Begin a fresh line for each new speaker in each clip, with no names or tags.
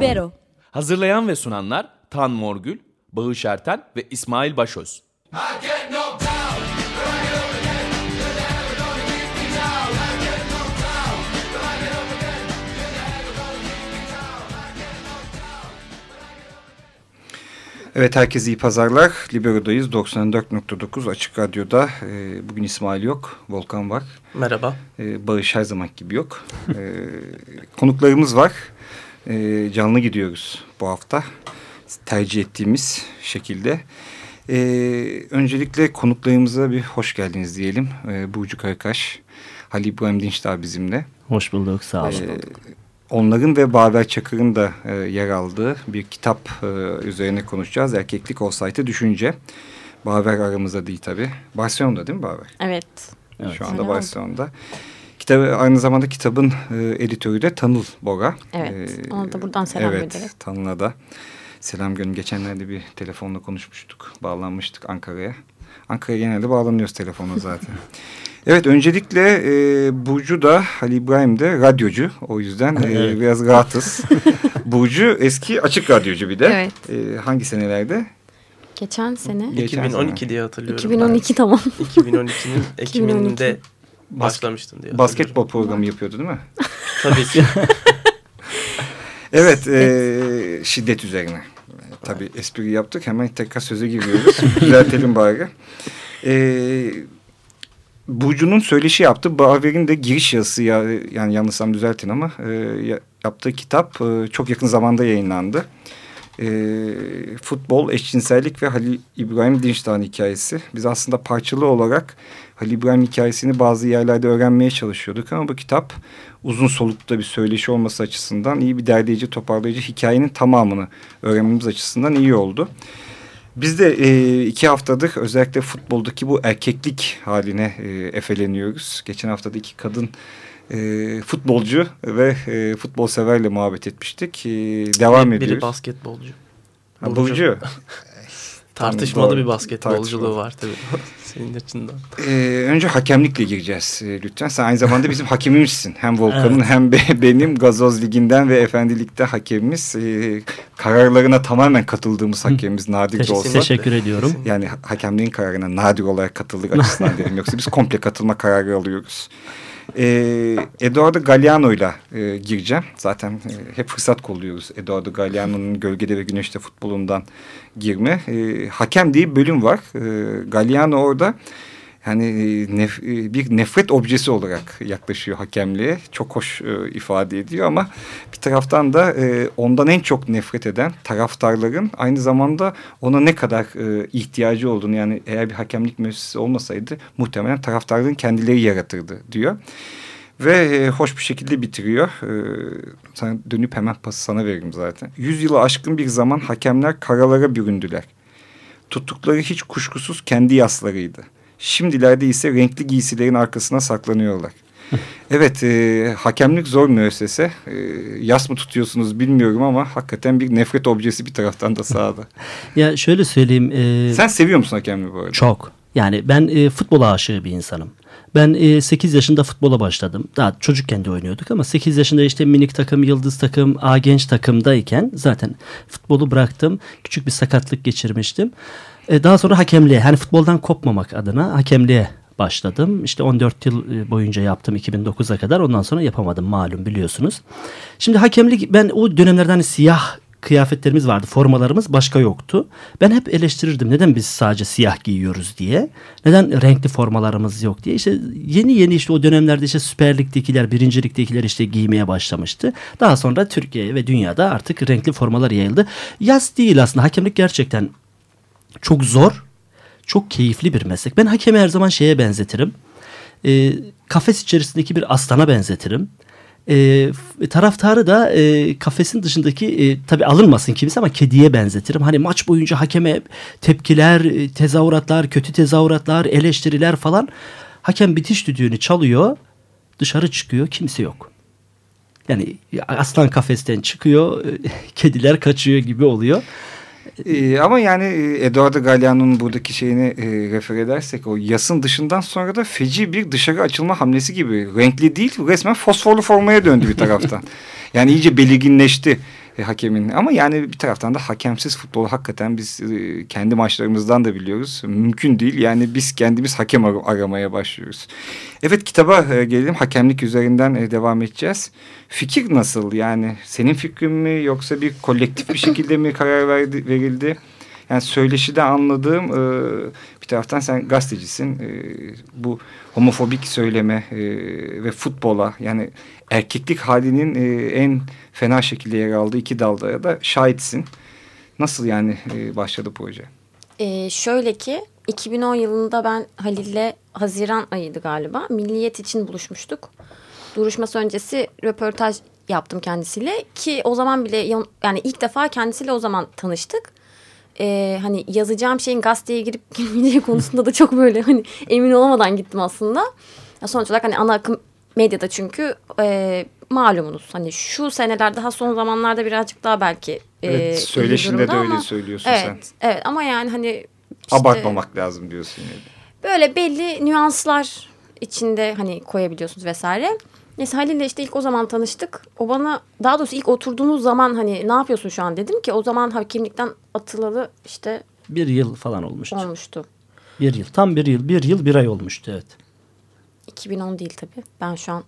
Libero
Hazırlayan ve sunanlar Tan Morgül, Bağış Erten ve İsmail Başöz.
Evet herkese iyi pazarlar. Libero'dayız. 94.9 Açık Radyo'da. Ee, bugün İsmail yok. Volkan var.
Merhaba.
Ee, Bağış her zaman gibi yok. Ee, konuklarımız var. Ee, canlı gidiyoruz bu hafta. Tercih ettiğimiz şekilde. Ee, öncelikle konuklarımıza bir hoş geldiniz diyelim. Ee, Burcu Karakaş, Halil İbrahim Dinçdağ bizimle.
Hoş bulduk, sağ olun.
Ee, onların ve Babel Çakır'ın da e, yer aldığı bir kitap e, üzerine konuşacağız. Erkeklik olsaydı düşünce. Babel aramızda değil tabii. Barcelona'da değil mi Babel?
Evet.
Evet.
Şu anda. Barcelona'da. Kitabı, aynı zamanda kitabın e, editörü de Tanıl Bora.
Evet, ona da buradan selam
evet,
gönderelim.
Tanıl'a da selam gönderin. Geçenlerde bir telefonla konuşmuştuk. Bağlanmıştık Ankara'ya. Ankara'ya genelde bağlanıyoruz telefonla zaten. evet, öncelikle e, Burcu da Ali İbrahim de radyocu. O yüzden e,
Evet.
biraz rahatız. Burcu eski açık radyocu bir de.
Evet.
E, hangi senelerde?
Geçen sene.
Geçen
2012 diye hatırlıyorum.
2012 tamam.
Ben. 2012'nin Ekim'inde
2012.
başlamıştım diye
Basketbol programı yapıyordu değil mi?
Tabii ki.
Evet, e, şiddet üzerine. E, Tabii espri yaptık. Hemen tekrar söze giriyoruz. Düzeltelim bari. E, Burcu'nun söyleşi yaptı. Baver'in de giriş yazısı ya, yani yanlışsam düzeltin ama e, ya- yaptığı kitap e, çok yakın zamanda yayınlandı. E, futbol, eşcinsellik ve Halil İbrahim Dinçtağ'ın hikayesi. Biz aslında parçalı olarak Halil İbrahim hikayesini bazı yerlerde öğrenmeye çalışıyorduk ama bu kitap uzun solukta bir söyleşi olması açısından iyi bir derleyici, toparlayıcı hikayenin tamamını öğrenmemiz açısından iyi oldu. Biz de e, iki haftadır özellikle futboldaki bu erkeklik haline e, efeleniyoruz. Geçen hafta da iki kadın e, futbolcu ve e, futbol severle muhabbet etmiştik. E, devam
Biri
ediyoruz.
basketbolcu.
Ha, Burcu.
Tartışmalı
Doğru.
bir basketbolculuğu var tabii. Senin açından.
Ee, önce hakemlikle gireceğiz e, lütfen. Sen aynı zamanda bizim hakemimizsin. Hem Volkan'ın
Evet.
hem be- benim Gazoz Ligi'nden ve Efendilik'te hakemimiz. Ee, kararlarına tamamen katıldığımız hakemimiz nadir de
Teşekkür,
olsa.
teşekkür ediyorum.
Yani ha- hakemliğin kararına nadir olarak katıldık açısından dedim. Yoksa biz komple katılma kararı alıyoruz. Ee, Eduardo Galliano'yla e, gireceğim. Zaten e, hep fırsat kolluyoruz. Eduardo Galliano'nun Gölgede ve Güneşte futbolundan girme. E, hakem diye bir bölüm var. E, Galliano orada yani e, nef- e, bir nefret objesi olarak yaklaşıyor hakemliğe. Çok hoş e, ifade ediyor ama bir taraftan da e, ondan en çok nefret eden taraftarların aynı zamanda ona ne kadar e, ihtiyacı olduğunu yani eğer bir hakemlik müessesesi olmasaydı muhtemelen taraftarların kendileri yaratırdı diyor. Ve e, hoş bir şekilde bitiriyor. E, dönüp hemen pası sana veririm zaten. Yüz yılı aşkın bir zaman hakemler karalara büründüler. Tuttukları hiç kuşkusuz kendi yaslarıydı. Şimdilerde ise renkli giysilerin arkasına saklanıyorlar. Evet, e, hakemlik zor müessese. E, yas mı tutuyorsunuz bilmiyorum ama hakikaten bir nefret objesi bir taraftan da sahada.
Ya şöyle söyleyeyim. e,
Sen seviyor musun hakemliği bu arada?
Çok. Yani ben e, futbola aşığı bir insanım. Ben e, 8 yaşında futbola başladım. Daha çocukken de oynuyorduk ama 8 yaşında işte minik takım, yıldız takım, A genç takımdayken zaten futbolu bıraktım. Küçük bir sakatlık geçirmiştim. E, daha sonra hakemliğe, hani futboldan kopmamak adına hakemliğe başladım. İşte 14 yıl e, boyunca yaptım 2009'a kadar. Ondan sonra yapamadım malum biliyorsunuz. Şimdi hakemlik ben o dönemlerden hani siyah kıyafetlerimiz vardı. Formalarımız başka yoktu. Ben hep eleştirirdim. Neden biz sadece siyah giyiyoruz diye. Neden renkli formalarımız yok diye. İşte yeni yeni işte o dönemlerde işte Süper Lig'dekiler, Birinci Lig'dekiler işte giymeye başlamıştı. Daha sonra Türkiye ve dünyada artık renkli formalar yayıldı. Yaz değil aslında. Hakemlik gerçekten çok zor, çok keyifli bir meslek. Ben hakemi her zaman şeye benzetirim. E, kafes içerisindeki bir aslana benzetirim. E, taraftarı da e, kafesin dışındaki e, tabi alınmasın kimse ama kediye benzetirim. Hani maç boyunca hakeme tepkiler, e, tezahüratlar, kötü tezahüratlar, eleştiriler falan. Hakem bitiş düdüğünü çalıyor, dışarı çıkıyor, kimse yok. Yani aslan kafesten çıkıyor, e, kediler kaçıyor gibi oluyor.
Ee, ama yani e, Eduardo Galliano'nun buradaki şeyini e, refer edersek o yasın dışından sonra da feci bir dışarı açılma hamlesi gibi. Renkli değil resmen fosforlu formaya döndü bir taraftan. yani iyice belirginleşti. E, hakemin. Ama yani bir taraftan da hakemsiz futbolu hakikaten biz e, kendi maçlarımızdan da biliyoruz. Mümkün değil. Yani biz kendimiz hakem ar aramaya başlıyoruz. Evet kitaba e, gelelim. Hakemlik üzerinden e, devam edeceğiz. Fikir nasıl? Yani senin fikrin mi yoksa bir kolektif bir şekilde mi karar verdi, verildi? Yani söyleşide anladığım e, bir taraftan sen gazetecisin. E, bu homofobik söyleme e, ve futbola yani erkeklik halinin e, en fena şekilde yer aldığı iki dalda da şahitsin. Nasıl yani e, başladı proje?
Ee, şöyle ki 2010 yılında ben Halil'le Haziran ayıydı galiba. Milliyet için buluşmuştuk. Duruşması öncesi röportaj yaptım kendisiyle ki o zaman bile yani ilk defa kendisiyle o zaman tanıştık. Ee, hani yazacağım şeyin gazeteye girip girmeyeceği konusunda da çok böyle hani emin olamadan gittim aslında. Ya sonuç olarak hani ana akım medyada çünkü e, malumunuz hani şu seneler daha son zamanlarda birazcık daha belki
e, evet, söyleşinde de öyle
ama,
söylüyorsun
evet,
sen.
Evet ama yani hani işte,
abartmamak lazım diyorsun yani.
Böyle belli nüanslar içinde hani koyabiliyorsunuz vesaire. Neyse Halil'le işte ilk o zaman tanıştık. O bana daha doğrusu ilk oturduğumuz zaman hani ne yapıyorsun şu an dedim ki o zaman hakimlikten atılalı işte
bir yıl falan olmuştu.
Olmuştu.
Bir yıl tam bir yıl bir yıl bir ay olmuştu evet.
2010 değil tabii. Ben şu an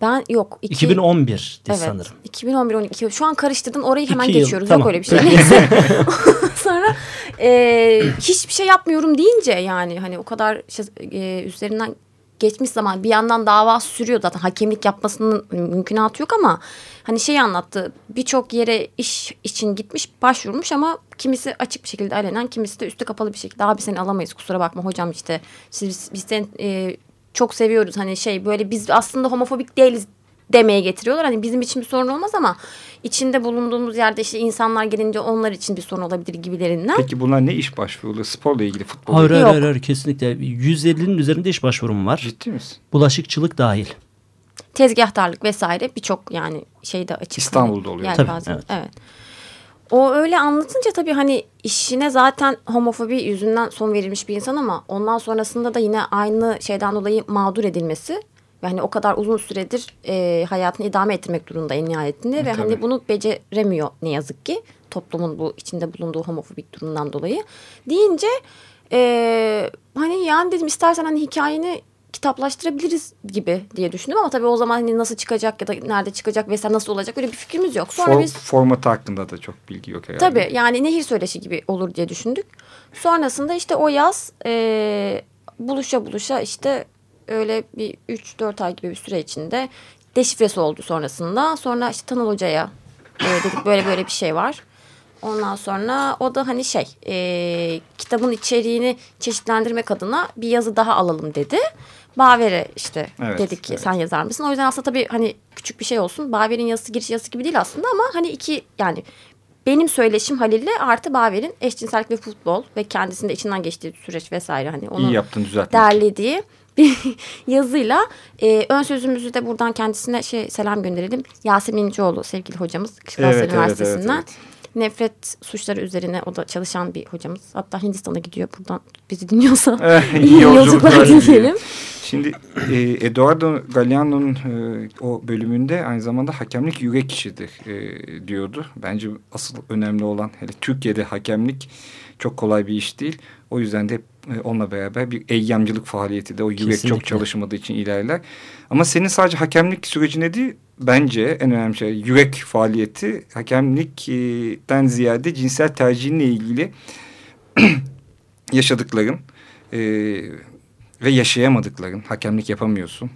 ben yok.
Iki, 2011
evet,
sanırım.
2011 12 şu an karıştırdın orayı hemen
iki
geçiyoruz.
Yıl, tamam.
Yok öyle bir şey. Sonra e, hiçbir şey yapmıyorum deyince yani hani o kadar şey, e, üzerinden geçmiş zaman bir yandan dava sürüyor zaten. Hakemlik yapmasının mümkünatı yok ama hani şey anlattı. Birçok yere iş için gitmiş başvurmuş ama kimisi açık bir şekilde alenen kimisi de üstü kapalı bir şekilde abi seni alamayız kusura bakma hocam işte siz, biz seni e, çok seviyoruz. Hani şey böyle biz aslında homofobik değiliz demeye getiriyorlar. Hani bizim için bir sorun olmaz ama içinde bulunduğumuz yerde işte insanlar gelince onlar için bir sorun olabilir gibilerinden.
Peki bunlar ne iş başvuruları? Sporla ilgili, futbolla
hayır, Hayır, hayır, hayır kesinlikle. 150'nin üzerinde iş başvurum var.
Ciddi misin?
Bulaşıkçılık dahil.
Tezgahtarlık vesaire birçok yani şeyde açık.
İstanbul'da oluyor.
Yani
tabii,
bazen,
evet.
evet. O öyle anlatınca tabii hani işine zaten homofobi yüzünden son verilmiş bir insan ama ondan sonrasında da yine aynı şeyden dolayı mağdur edilmesi yani o kadar uzun süredir e, hayatını idame ettirmek durumunda en nihayetinde. E, ve hani bunu beceremiyor ne yazık ki. Toplumun bu içinde bulunduğu homofobik durumdan dolayı. Deyince e, hani yani dedim istersen hani hikayeni kitaplaştırabiliriz gibi diye düşündüm ama tabii o zaman hani nasıl çıkacak ya da nerede çıkacak vesaire nasıl olacak öyle bir fikrimiz yok.
Sonra For, biz formatı hakkında da çok bilgi yok herhalde.
Tabii yani nehir söyleşi gibi olur diye düşündük. Sonrasında işte o yaz e, buluşa buluşa işte öyle bir 3-4 ay gibi bir süre içinde deşifresi oldu sonrasında. Sonra işte Tanıl Hoca'ya e, dedik böyle böyle bir şey var. Ondan sonra o da hani şey e, kitabın içeriğini çeşitlendirmek adına bir yazı daha alalım dedi. Baver'e işte evet, dedik ki evet. sen yazar mısın? O yüzden aslında tabii hani küçük bir şey olsun. Baver'in yazısı giriş yazısı gibi değil aslında ama hani iki yani benim söyleşim Halil'le artı Baver'in eşcinsellik ve futbol ve kendisinde içinden geçtiği süreç vesaire hani onu
İyi yaptın, düzeltmek.
derlediği bir yazıyla e, ön sözümüzü de buradan kendisine şey selam gönderelim. Yasemin İnceoğlu sevgili hocamız Kışkırtma evet, Üniversitesi'nden. Evet, evet, evet. Nefret suçları üzerine o da çalışan bir hocamız. Hatta Hindistan'a gidiyor buradan bizi dinliyorsa iyi yolculuklar dileyelim.
Şimdi e, Eduardo Galeano'nun e, o bölümünde aynı zamanda hakemlik yürek işidir e, diyordu. Bence asıl önemli olan hele Türkiye'de hakemlik çok kolay bir iş değil. O yüzden de e, onunla beraber bir eyyamcılık faaliyeti de o yürek Kesinlikle. çok çalışmadığı için ilerler. Ama senin sadece hakemlik sürecine değil bence en önemli şey yürek faaliyeti hakemlikten ziyade cinsel tercihinle ilgili yaşadıkların e, ve yaşayamadıkların hakemlik yapamıyorsun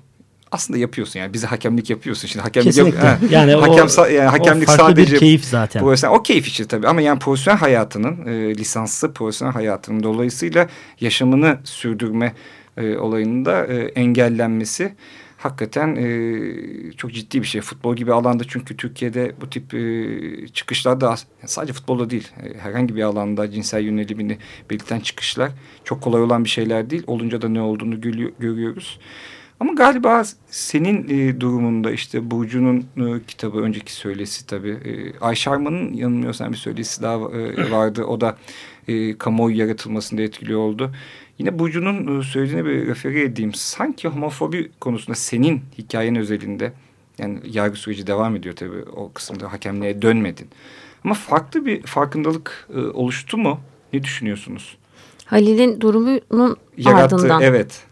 aslında yapıyorsun yani bize hakemlik yapıyorsun şimdi hakemlik
Kesinlikle.
Yap,
yani
hakem o, yani hakemlik
o
sadece
bir keyif zaten.
Profesyonel, o keyif için tabii ama yani profesyonel hayatının e, lisanslı profesyonel hayatının dolayısıyla yaşamını sürdürme e, olayının da e, engellenmesi hakikaten e, çok ciddi bir şey. Futbol gibi alanda çünkü Türkiye'de bu tip e, çıkışlar da sadece futbolda değil e, herhangi bir alanda cinsel yönelimini belirten çıkışlar çok kolay olan bir şeyler değil. Olunca da ne olduğunu görüyoruz. Ama galiba senin e, durumunda işte Burcu'nun e, kitabı önceki söylesi tabii. E, Ayşe Arman'ın yanılmıyorsam bir söylesi daha e, vardı. O da e, kamuoyu yaratılmasında etkili oldu. Yine Burcu'nun e, söylediğine bir refere edeyim. Sanki homofobi konusunda senin hikayen özelinde Yani yargı süreci devam ediyor tabii. O kısımda hakemliğe dönmedin. Ama farklı bir farkındalık e, oluştu mu? Ne düşünüyorsunuz?
Halil'in durumunun
Yarattı,
ardından.
evet.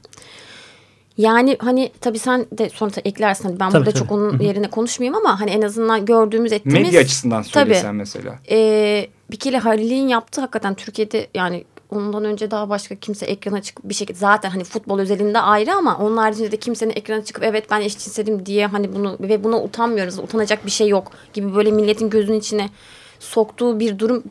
Yani hani tabii sen de sonra eklersin. Hani ben
Tabii,
burada
tabii.
çok onun yerine konuşmayayım ama hani en azından gördüğümüz ettiğimiz.
Medya açısından söylesen
Tabii.
mesela.
Ee, bir kere Halil'in yaptığı hakikaten Türkiye'de yani ondan önce daha başka kimse ekrana çıkıp bir şekilde zaten hani futbol özelinde ayrı ama onun haricinde de kimsenin ekrana çıkıp evet ben eşcinselim diye hani bunu ve buna utanmıyoruz utanacak bir şey yok gibi böyle milletin gözünün içine soktuğu bir durum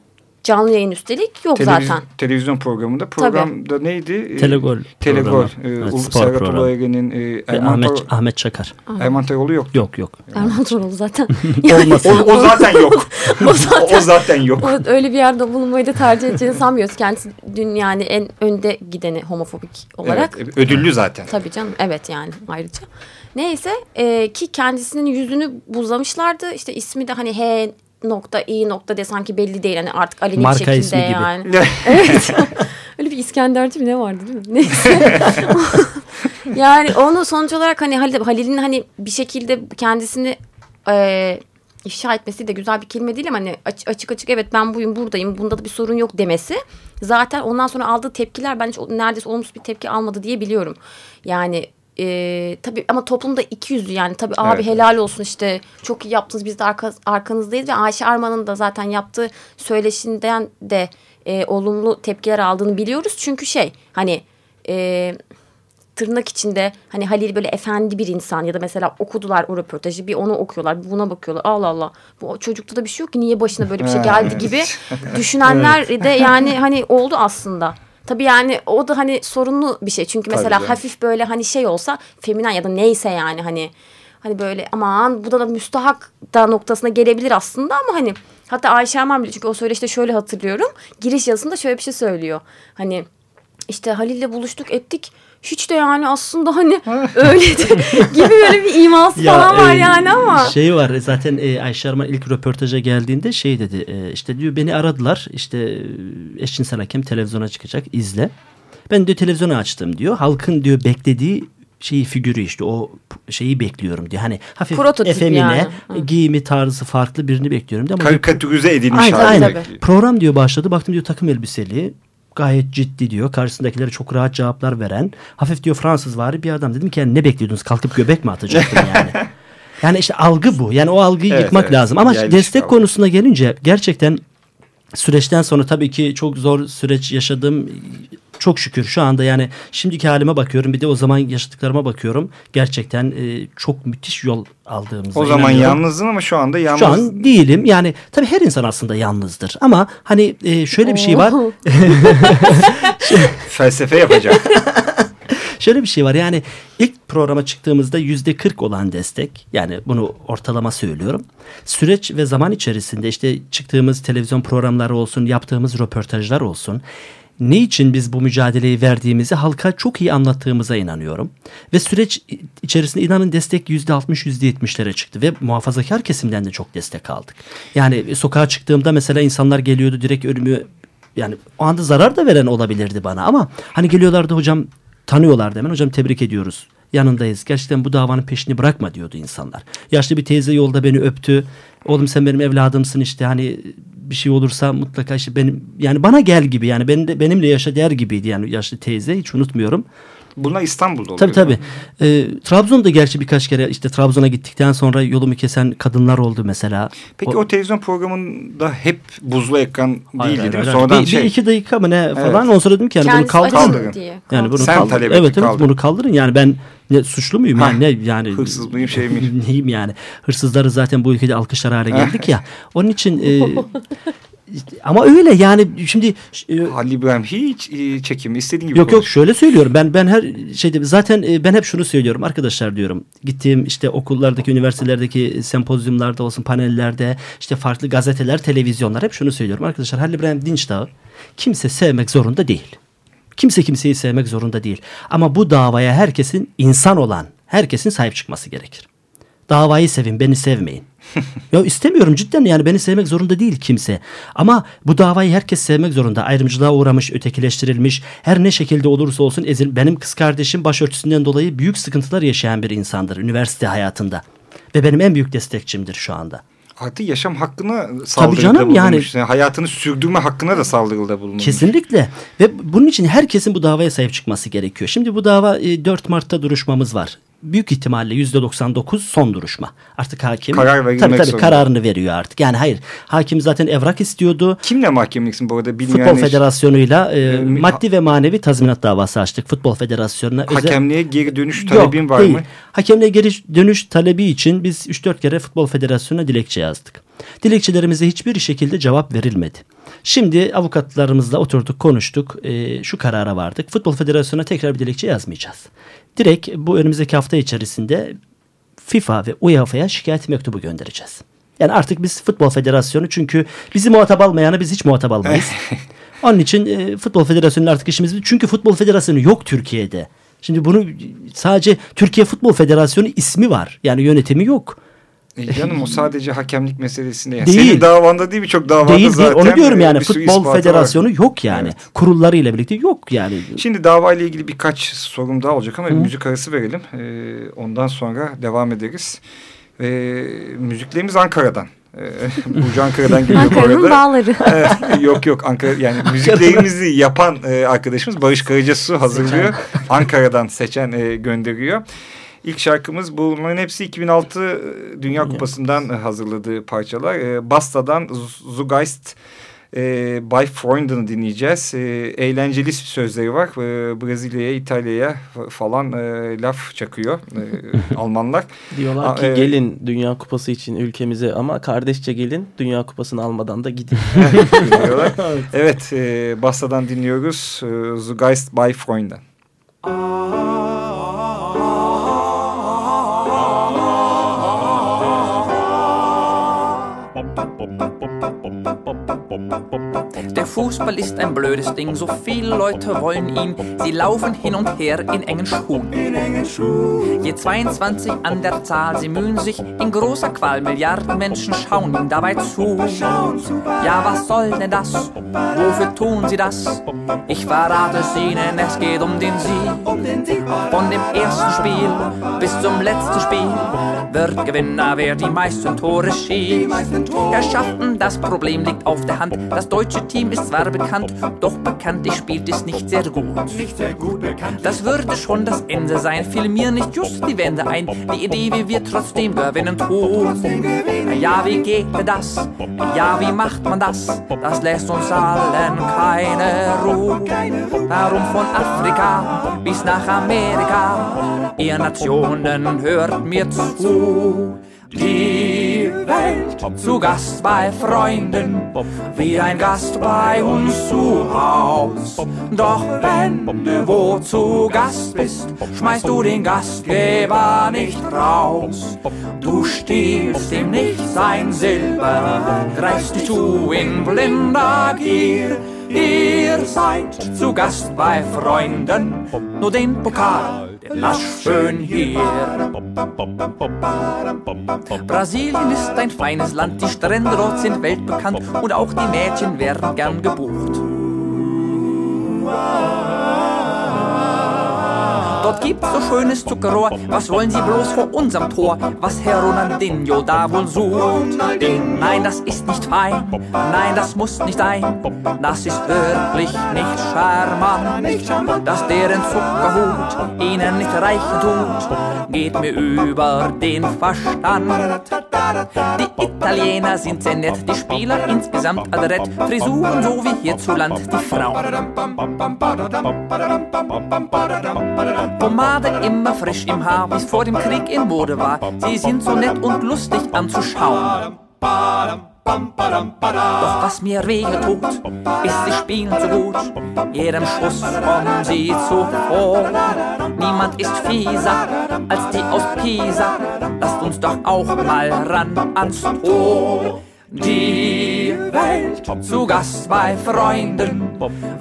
canlı yayın üstelik yok
Televiz-
zaten.
Televizyon programında. Programda neydi? E,
Telegol
Telegol. E,
Evet,
Ulu- Serhat. Uluege'nin e, Erman,
Ahmet, Ahmet Çakar.
Erman Toroğlu yok.
Yok yok.
Erman Toroğlu zaten.
Olmasın.
O, o zaten yok.
O zaten-
o zaten yok.
O öyle bir yerde bulunmayı da tercih edeceğini sanmıyoruz. Kendisi dün yani en önde gideni homofobik olarak.
Evet, ödüllü zaten.
Tabii canım evet yani ayrıca. Neyse e, ki kendisinin yüzünü buzlamışlardı. İşte ismi de hani H nokta i nokta de sanki belli değil. Hani artık Ali'nin
Marka
şeklinde
ismi gibi.
yani. evet. Öyle bir İskenderci mi ne vardı değil mi? Neyse. yani onu sonuç olarak hani Halil- Halil'in hani bir şekilde kendisini e, ifşa etmesi de güzel bir kelime değil ama hani aç- açık açık evet ben buyum buradayım bunda da bir sorun yok demesi zaten ondan sonra aldığı tepkiler ben hiç neredeyse olumsuz bir tepki almadı diye biliyorum. Yani e, tabii ama toplumda iki yüzlü yani. Tabii abi
Evet,
helal olsun işte. Çok iyi yaptınız. Biz de arka, arkanızdayız ve Ayşe Arman'ın da zaten yaptığı söyleşinden de e, olumlu tepkiler aldığını biliyoruz. Çünkü şey hani e, tırnak içinde hani Halil böyle efendi bir insan ya da mesela okudular o röportajı bir onu okuyorlar buna bakıyorlar. Allah Allah. Bu çocukta da bir şey yok ki niye başına böyle bir şey geldi gibi düşünenler de yani hani oldu aslında. Tabii yani o da hani sorunlu bir şey. Çünkü
Tabii
mesela
canım.
hafif böyle hani şey olsa feminen ya da neyse yani hani hani böyle aman bu da, da müstahak da noktasına gelebilir aslında ama hani hatta Ayşe Erman bile çünkü o söyleşte şöyle hatırlıyorum. Giriş yazısında şöyle bir şey söylüyor. Hani işte Halil'le buluştuk ettik. Hiç de yani aslında hani öyle de gibi böyle bir iması falan var
e,
yani ama.
Şey var zaten e, Ayşe Arman ilk röportaja geldiğinde şey dedi e, işte diyor beni aradılar işte e, eşcinsel hakem televizyona çıkacak izle. Ben diyor televizyonu açtım diyor. Halkın diyor beklediği şeyi figürü işte o şeyi bekliyorum diyor. Hani hafif
Prototip
efemine
yani. Hı.
giyimi tarzı farklı birini bekliyorum diyor.
Karikatürize edilmiş
Aynen,
hali
aynen. Program diyor başladı. Baktım diyor takım elbiseli. Gayet ciddi diyor. Karşısındakilere çok rahat cevaplar veren. Hafif diyor Fransız vari bir adam. Dedim ki yani ne bekliyordunuz? Kalkıp göbek mi atacaktın yani? Yani işte algı bu. Yani o algıyı
Evet,
yıkmak
evet.
lazım. Ama
Yerleşik
destek
algı.
konusuna gelince gerçekten süreçten sonra tabii ki çok zor süreç yaşadım. Çok şükür şu anda yani şimdiki halime bakıyorum bir de o zaman yaşadıklarıma bakıyorum. Gerçekten e, çok müthiş yol aldığımıza
O zaman yalnızdın ama şu anda yalnız.
Şu an değilim. Yani tabii her insan aslında yalnızdır. Ama hani e, şöyle bir şey var.
Felsefe yapacak.
Şöyle bir şey var. Yani ilk programa çıktığımızda yüzde 40 olan destek. Yani bunu ortalama söylüyorum. Süreç ve zaman içerisinde işte çıktığımız televizyon programları olsun, yaptığımız röportajlar olsun. Ne için biz bu mücadeleyi verdiğimizi halka çok iyi anlattığımıza inanıyorum. Ve süreç içerisinde inanın destek yüzde 60 yüzde 70'lere çıktı ve muhafazakar kesimden de çok destek aldık. Yani sokağa çıktığımda mesela insanlar geliyordu direkt ölümü yani o anda zarar da veren olabilirdi bana ama hani geliyorlardı hocam tanıyorlardı hemen hocam tebrik ediyoruz yanındayız. Gerçekten bu davanın peşini bırakma diyordu insanlar. Yaşlı bir teyze yolda beni öptü. Oğlum sen benim evladımsın işte hani bir şey olursa mutlaka işte benim yani bana gel gibi yani benim de, benimle yaşa der gibiydi yani yaşlı teyze hiç unutmuyorum.
Bunlar İstanbul'da oluyor.
Tabii tabii. Ee, Trabzon'da gerçi birkaç kere işte Trabzon'a gittikten sonra yolumu kesen kadınlar oldu mesela.
Peki o, televizyon programında hep buzlu ekran değildi
Hayır,
değil mi? Sonradan
bir,
şey.
bir iki dakika mı ne falan
Evet.
ondan sonra dedim ki yani bunu
Kendisi
kaldırın.
açın
Kaldırın.
diye.
Yani bunu
Sen
kaldır-
talep
evet, evet
kaldırın.
bunu kaldırın yani ben ne suçlu muyum yani ne yani?
Hırsız mıyım, şey miyim?
neyim yani? Hırsızları zaten bu ülkede alkışlar hale geldik ya. Onun için e, ama öyle yani şimdi e,
Halil İbrahim hiç e, çekimi istediğin gibi
Yok yok
konuş.
şöyle söylüyorum. Ben ben her şeyde zaten e, ben hep şunu söylüyorum arkadaşlar diyorum. Gittiğim işte okullardaki üniversitelerdeki sempozyumlarda olsun panellerde işte farklı gazeteler televizyonlar hep şunu söylüyorum. Arkadaşlar Halil İbrahim Dinçdağ kimse sevmek zorunda değil. Kimse kimseyi sevmek zorunda değil. Ama bu davaya herkesin insan olan herkesin sahip çıkması gerekir. Davayı sevin, beni sevmeyin. ya istemiyorum cidden yani beni sevmek zorunda değil kimse. Ama bu davayı herkes sevmek zorunda. Ayrımcılığa uğramış, ötekileştirilmiş, her ne şekilde olursa olsun ezil. Benim kız kardeşim başörtüsünden dolayı büyük sıkıntılar yaşayan bir insandır üniversite hayatında. Ve benim en büyük destekçimdir şu anda.
Artı yaşam hakkına saldırıda
canım, yani-.
Yani hayatını sürdürme hakkına da saldırıda bulunmuş.
Kesinlikle. Ve bunun için herkesin bu davaya sahip çıkması gerekiyor. Şimdi bu dava e, 4 Mart'ta duruşmamız var. Büyük ihtimalle %99 son duruşma. Artık hakim
Karar
tabii, tabii,
zorunda.
kararını veriyor artık. Yani hayır hakim zaten evrak istiyordu.
Kimle mahkemeliksin bu arada? Bilmeyen
Futbol Federasyonu'yla e,
Ee,
maddi ve manevi tazminat davası açtık. Futbol Federasyonu'na. özel-
Hakemliğe geri dönüş
Yok,
talebin var
değil.
mı?
Hakemle geri dönüş talebi için biz 3-4 kere Futbol Federasyonu'na dilekçe yazdık. Dilekçelerimize hiçbir şekilde cevap verilmedi. Şimdi avukatlarımızla oturduk konuştuk e, şu karara vardık. Futbol Federasyonu'na tekrar bir dilekçe yazmayacağız. Direkt bu önümüzdeki hafta içerisinde FIFA ve UEFA'ya şikayet mektubu göndereceğiz. Yani artık biz Futbol Federasyonu çünkü bizi muhatap almayanı biz hiç muhatap almayız. Onun için e, Futbol Federasyonu'nun artık işimiz çünkü Futbol Federasyonu yok Türkiye'de. Şimdi bunu sadece Türkiye Futbol Federasyonu ismi var. Yani yönetimi yok.
E canım o sadece hakemlik meselesinde. Yani.
Değil.
Senin davanda değil birçok davanda
Değil, değil.
zaten.
Onu diyorum
e,
yani Futbol
ispatı var.
Federasyonu yok yani.
Evet.
Kurullarıyla birlikte yok yani.
Şimdi davayla ilgili birkaç sorum daha olacak ama bir müzik arası verelim. Ee, ondan sonra devam ederiz. Ee, müziklerimiz Ankara'dan. Ee, Burcu Ankara'dan geliyor bu
Ankara'nın
arada.
dağları.
Evet, yok yok Ankara yani müziklerimizi yapan e, arkadaşımız Barış Karacasu hazırlıyor. Ankara'dan seçen e, gönderiyor. İlk şarkımız bunların hepsi 2006 Dünya Kupası'ndan e, hazırladığı parçalar. E, Basta'dan Zugeist e, By Freunden'ı dinleyeceğiz. E, eğlenceli sözleri var. E, Brezilya'ya, İtalya'ya falan e, laf çakıyor e, Almanlar.
Diyorlar ki
evet.
gelin Dünya Kupası için ülkemize ama kardeşçe gelin Dünya Kupası'nı almadan da gidin.
diyorlar. evet, e, Basta'dan dinliyoruz. E, Zugeist By Freunden.
Fußball ist ein blödes Ding, so viele Leute wollen ihn. Sie laufen hin und her in engen Schuhen. Je 22 an der Zahl, sie mühen sich in großer Qual. Milliarden Menschen schauen ihm dabei zu. Ja, was soll denn das? Wofür tun sie das? Ich verrate es ihnen, es geht um den Sieg. Von dem ersten Spiel bis zum letzten Spiel wird Gewinner, wer die meisten Tore schießt. Herrschaften, das Problem liegt auf der Hand. Das deutsche Team ist zwar bekannt, doch bekanntlich spielt es nicht sehr gut. Das würde schon das Ende sein, fiel mir nicht just die Wende ein. Die Idee, wie wir trotzdem gewinnen tun. Ja, wie geht das? Ja, wie macht man das? Das lässt uns allen keine Ruhe. Darum von Afrika bis nach Amerika, ihr Nationen hört mir zu. Die Welt zu Gast bei Freunden, wie ein Gast bei uns zu Haus. Doch wenn du wo zu Gast bist, schmeißt du den Gastgeber nicht raus. Du stiehlst ihm nicht sein Silber, greifst nicht zu in blinder Gier. Ihr seid zu Gast bei Freunden, nur den Pokal, den lasst schön hier. Brasilien ist ein feines Land, die Strände dort sind weltbekannt und auch die Mädchen werden gern gebucht. Dort gibt's so schönes Zuckerrohr, was wollen Sie bloß vor unserem Tor? Was Herr Ronaldinho da wohl sucht? Nein, das ist nicht fein, nein, das muss nicht sein. Das ist wirklich nicht charmant, dass deren Zuckerhut Ihnen nicht reichen tut. Geht mir über den Verstand. Die Italiener sind sehr nett, die Spieler insgesamt adrett, Frisuren so wie hierzuland die Frauen. Pomade immer frisch im Haar, wie's vor dem Krieg in Mode war. Sie sind so nett und lustig anzuschauen. Doch was mir wehe tut, ist, sie spielen so gut. Jedem Schuss kommen sie zuvor. Niemand ist fieser als die aus Pisa. Lasst uns doch auch mal ran ans Tor. Die Welt zu Gast bei Freunden,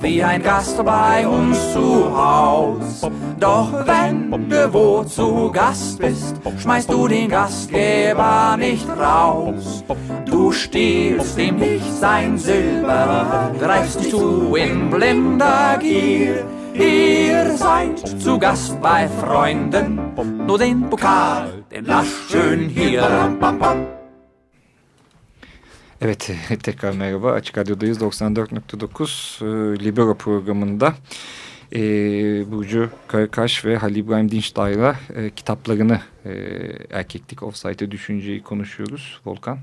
wie ein Gast bei uns zu Haus. Doch wenn du wo zu Gast bist, schmeißt du den Gastgeber nicht raus. Du stiehlst ihm nicht sein Silber, greifst nicht zu in blinder Gier. Ihr seid zu Gast bei Freunden, nur den Pokal, den lasst schön hier.
Evet tekrar merhaba Açık Radyo'dayız 94.9 e, Libero programında e, Burcu Karakaş ve Halil İbrahim Dinçtay'la e, kitaplarını e, erkeklik offsite'e düşünceyi konuşuyoruz Volkan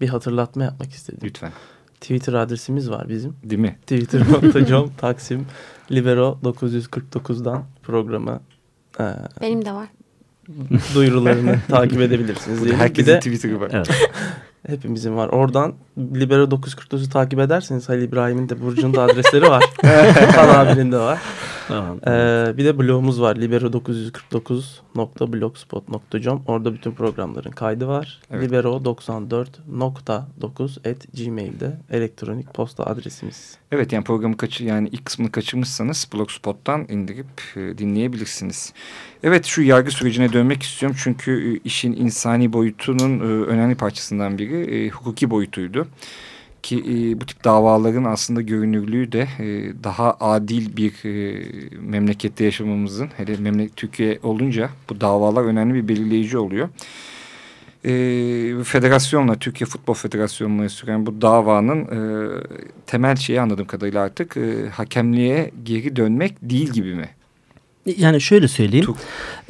Bir hatırlatma yapmak istedim.
lütfen
Twitter adresimiz var bizim.
değil mi?
Twitter.com Taksim Libero 949'dan programa e,
Benim de var.
duyurularını takip edebilirsiniz. diyelim. Bir
Herkesin
de
Twitter'ı var.
Evet.
hepimizin var. Oradan Libero 949'u takip ederseniz Halil İbrahim'in de Burcu'nun da adresleri var. Han abinin de var.
Tamam.
Ee, bir de blogumuz var. libero949.blogspot.com Orada bütün programların kaydı var.
Evet.
Libero94.9 at gmail'de elektronik posta adresimiz.
Evet yani programı kaçır yani ilk kısmını kaçırmışsanız Blogspot'tan indirip e, dinleyebilirsiniz. Evet şu yargı sürecine dönmek istiyorum çünkü e, işin insani boyutunun e, önemli parçasından biri e, hukuki boyutuydu. Ki e, bu tip davaların aslında görünürlüğü de e, daha adil bir e, memlekette yaşamamızın hele memleket Türkiye olunca bu davalar önemli bir belirleyici oluyor. E, federasyonla Türkiye Futbol Federasyonu'na süren bu davanın e, temel şeyi anladığım kadarıyla artık e, hakemliğe geri dönmek değil gibi mi?
Yani şöyle söyleyeyim.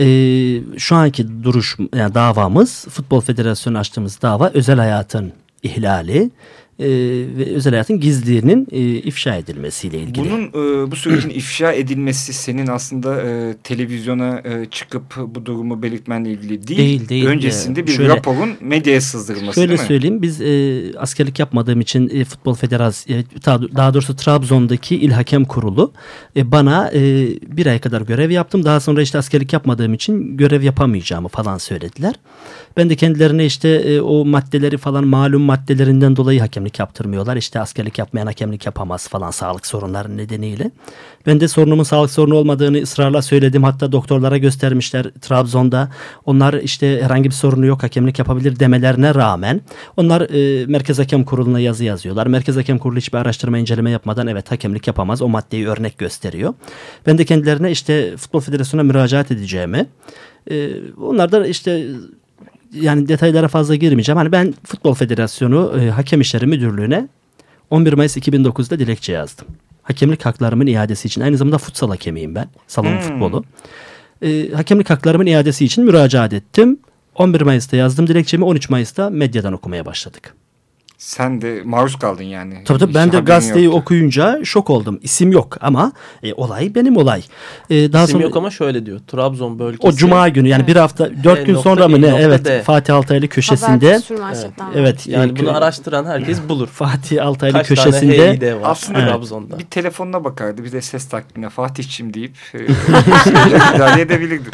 Ee, şu anki duruş yani davamız Futbol Federasyonu açtığımız dava özel hayatın ihlali e, ve özel hayatın gizliliğinin e, ifşa edilmesiyle ilgili.
Bunun e, bu sürecin ifşa edilmesi senin aslında e, televizyona e, çıkıp bu durumu belirtmenle ilgili değil.
Değil, değil.
Öncesinde
Ee,
bir
şöyle-
raporun medyaya sızdırılması
Şöyle
değil mi?
söyleyeyim biz e, askerlik yapmadığım için e, Futbol Federasyonu daha, daha doğrusu Trabzon'daki İl Hakem Kurulu e, bana e, bir ay kadar görev yaptım. Daha sonra işte askerlik yapmadığım için görev yapamayacağımı falan söylediler. Ben de kendilerine işte e, o maddeleri falan malum maddelerinden dolayı hakemlik yaptırmıyorlar. İşte askerlik yapmayan hakemlik yapamaz falan sağlık sorunları nedeniyle. Ben de sorunumun sağlık sorunu olmadığını ısrarla söyledim. Hatta doktorlara göstermişler Trabzon'da. Onlar işte herhangi bir sorunu yok hakemlik yapabilir demelerine rağmen onlar e, Merkez Hakem Kurulu'na yazı yazıyorlar. Merkez Hakem Kurulu hiçbir araştırma inceleme yapmadan evet hakemlik yapamaz. O maddeyi örnek gösteriyor. Ben de kendilerine işte Futbol Federasyonu'na müracaat edeceğimi e, onlar da işte yani detaylara fazla girmeyeceğim. Hani ben Futbol Federasyonu e, Hakem İşleri Müdürlüğü'ne 11 Mayıs 2009'da dilekçe yazdım. Hakemlik haklarımın iadesi için. Aynı zamanda futsal hakemiyim ben. Salon
Hmm.
futbolu. E, hakemlik haklarımın iadesi için müracaat ettim. 11 Mayıs'ta yazdım dilekçemi. 13 Mayıs'ta medyadan okumaya başladık.
Sen de maruz kaldın yani.
Tabii tabii
Hiç
ben de gazeteyi
yoktu.
okuyunca şok oldum. İsim yok ama e, olay benim olay. E, daha
İsim
sonra
yok ama şöyle diyor. Trabzon bölgesi.
o cuma günü yani bir hafta dört
E
gün sonra mı
İ
ne? Evet
D.
Fatih Altaylı köşesinde.
Var.
Evet.
Yani
e,
bunu araştıran herkes bulur.
Fatih Altaylı
Kaç tane
köşesinde
HİD var
Aslında
Trabzon'da.
bir telefonuna bakardı bir de ses taklimine Fatih'çim deyip e, müdahale edebilirdi.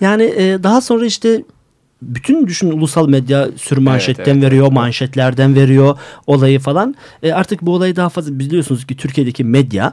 yani e, daha sonra işte bütün düşün ulusal medya sürmanşetten
Evet, evet,
veriyor,
evet.
manşetlerden veriyor olayı falan. E, artık bu olayı daha fazla biliyorsunuz ki Türkiye'deki medya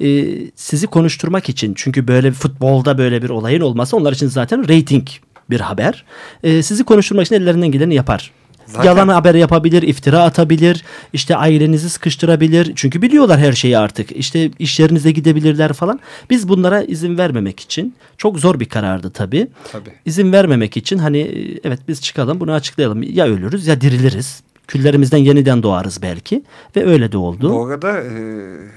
e, sizi konuşturmak için çünkü böyle futbolda böyle bir olayın olması onlar için zaten reyting bir haber. E, sizi konuşturmak için ellerinden geleni yapar.
Zaten-
Yalan haber yapabilir, iftira atabilir, işte ailenizi sıkıştırabilir. Çünkü biliyorlar her şeyi artık. İşte iş yerinize gidebilirler falan. Biz bunlara izin vermemek için çok zor bir karardı tabii.
Tabii.
İzin vermemek için hani e, evet biz çıkalım bunu açıklayalım. Ya ölürüz ya diriliriz. Küllerimizden yeniden doğarız belki ve öyle de oldu.
Bu arada e,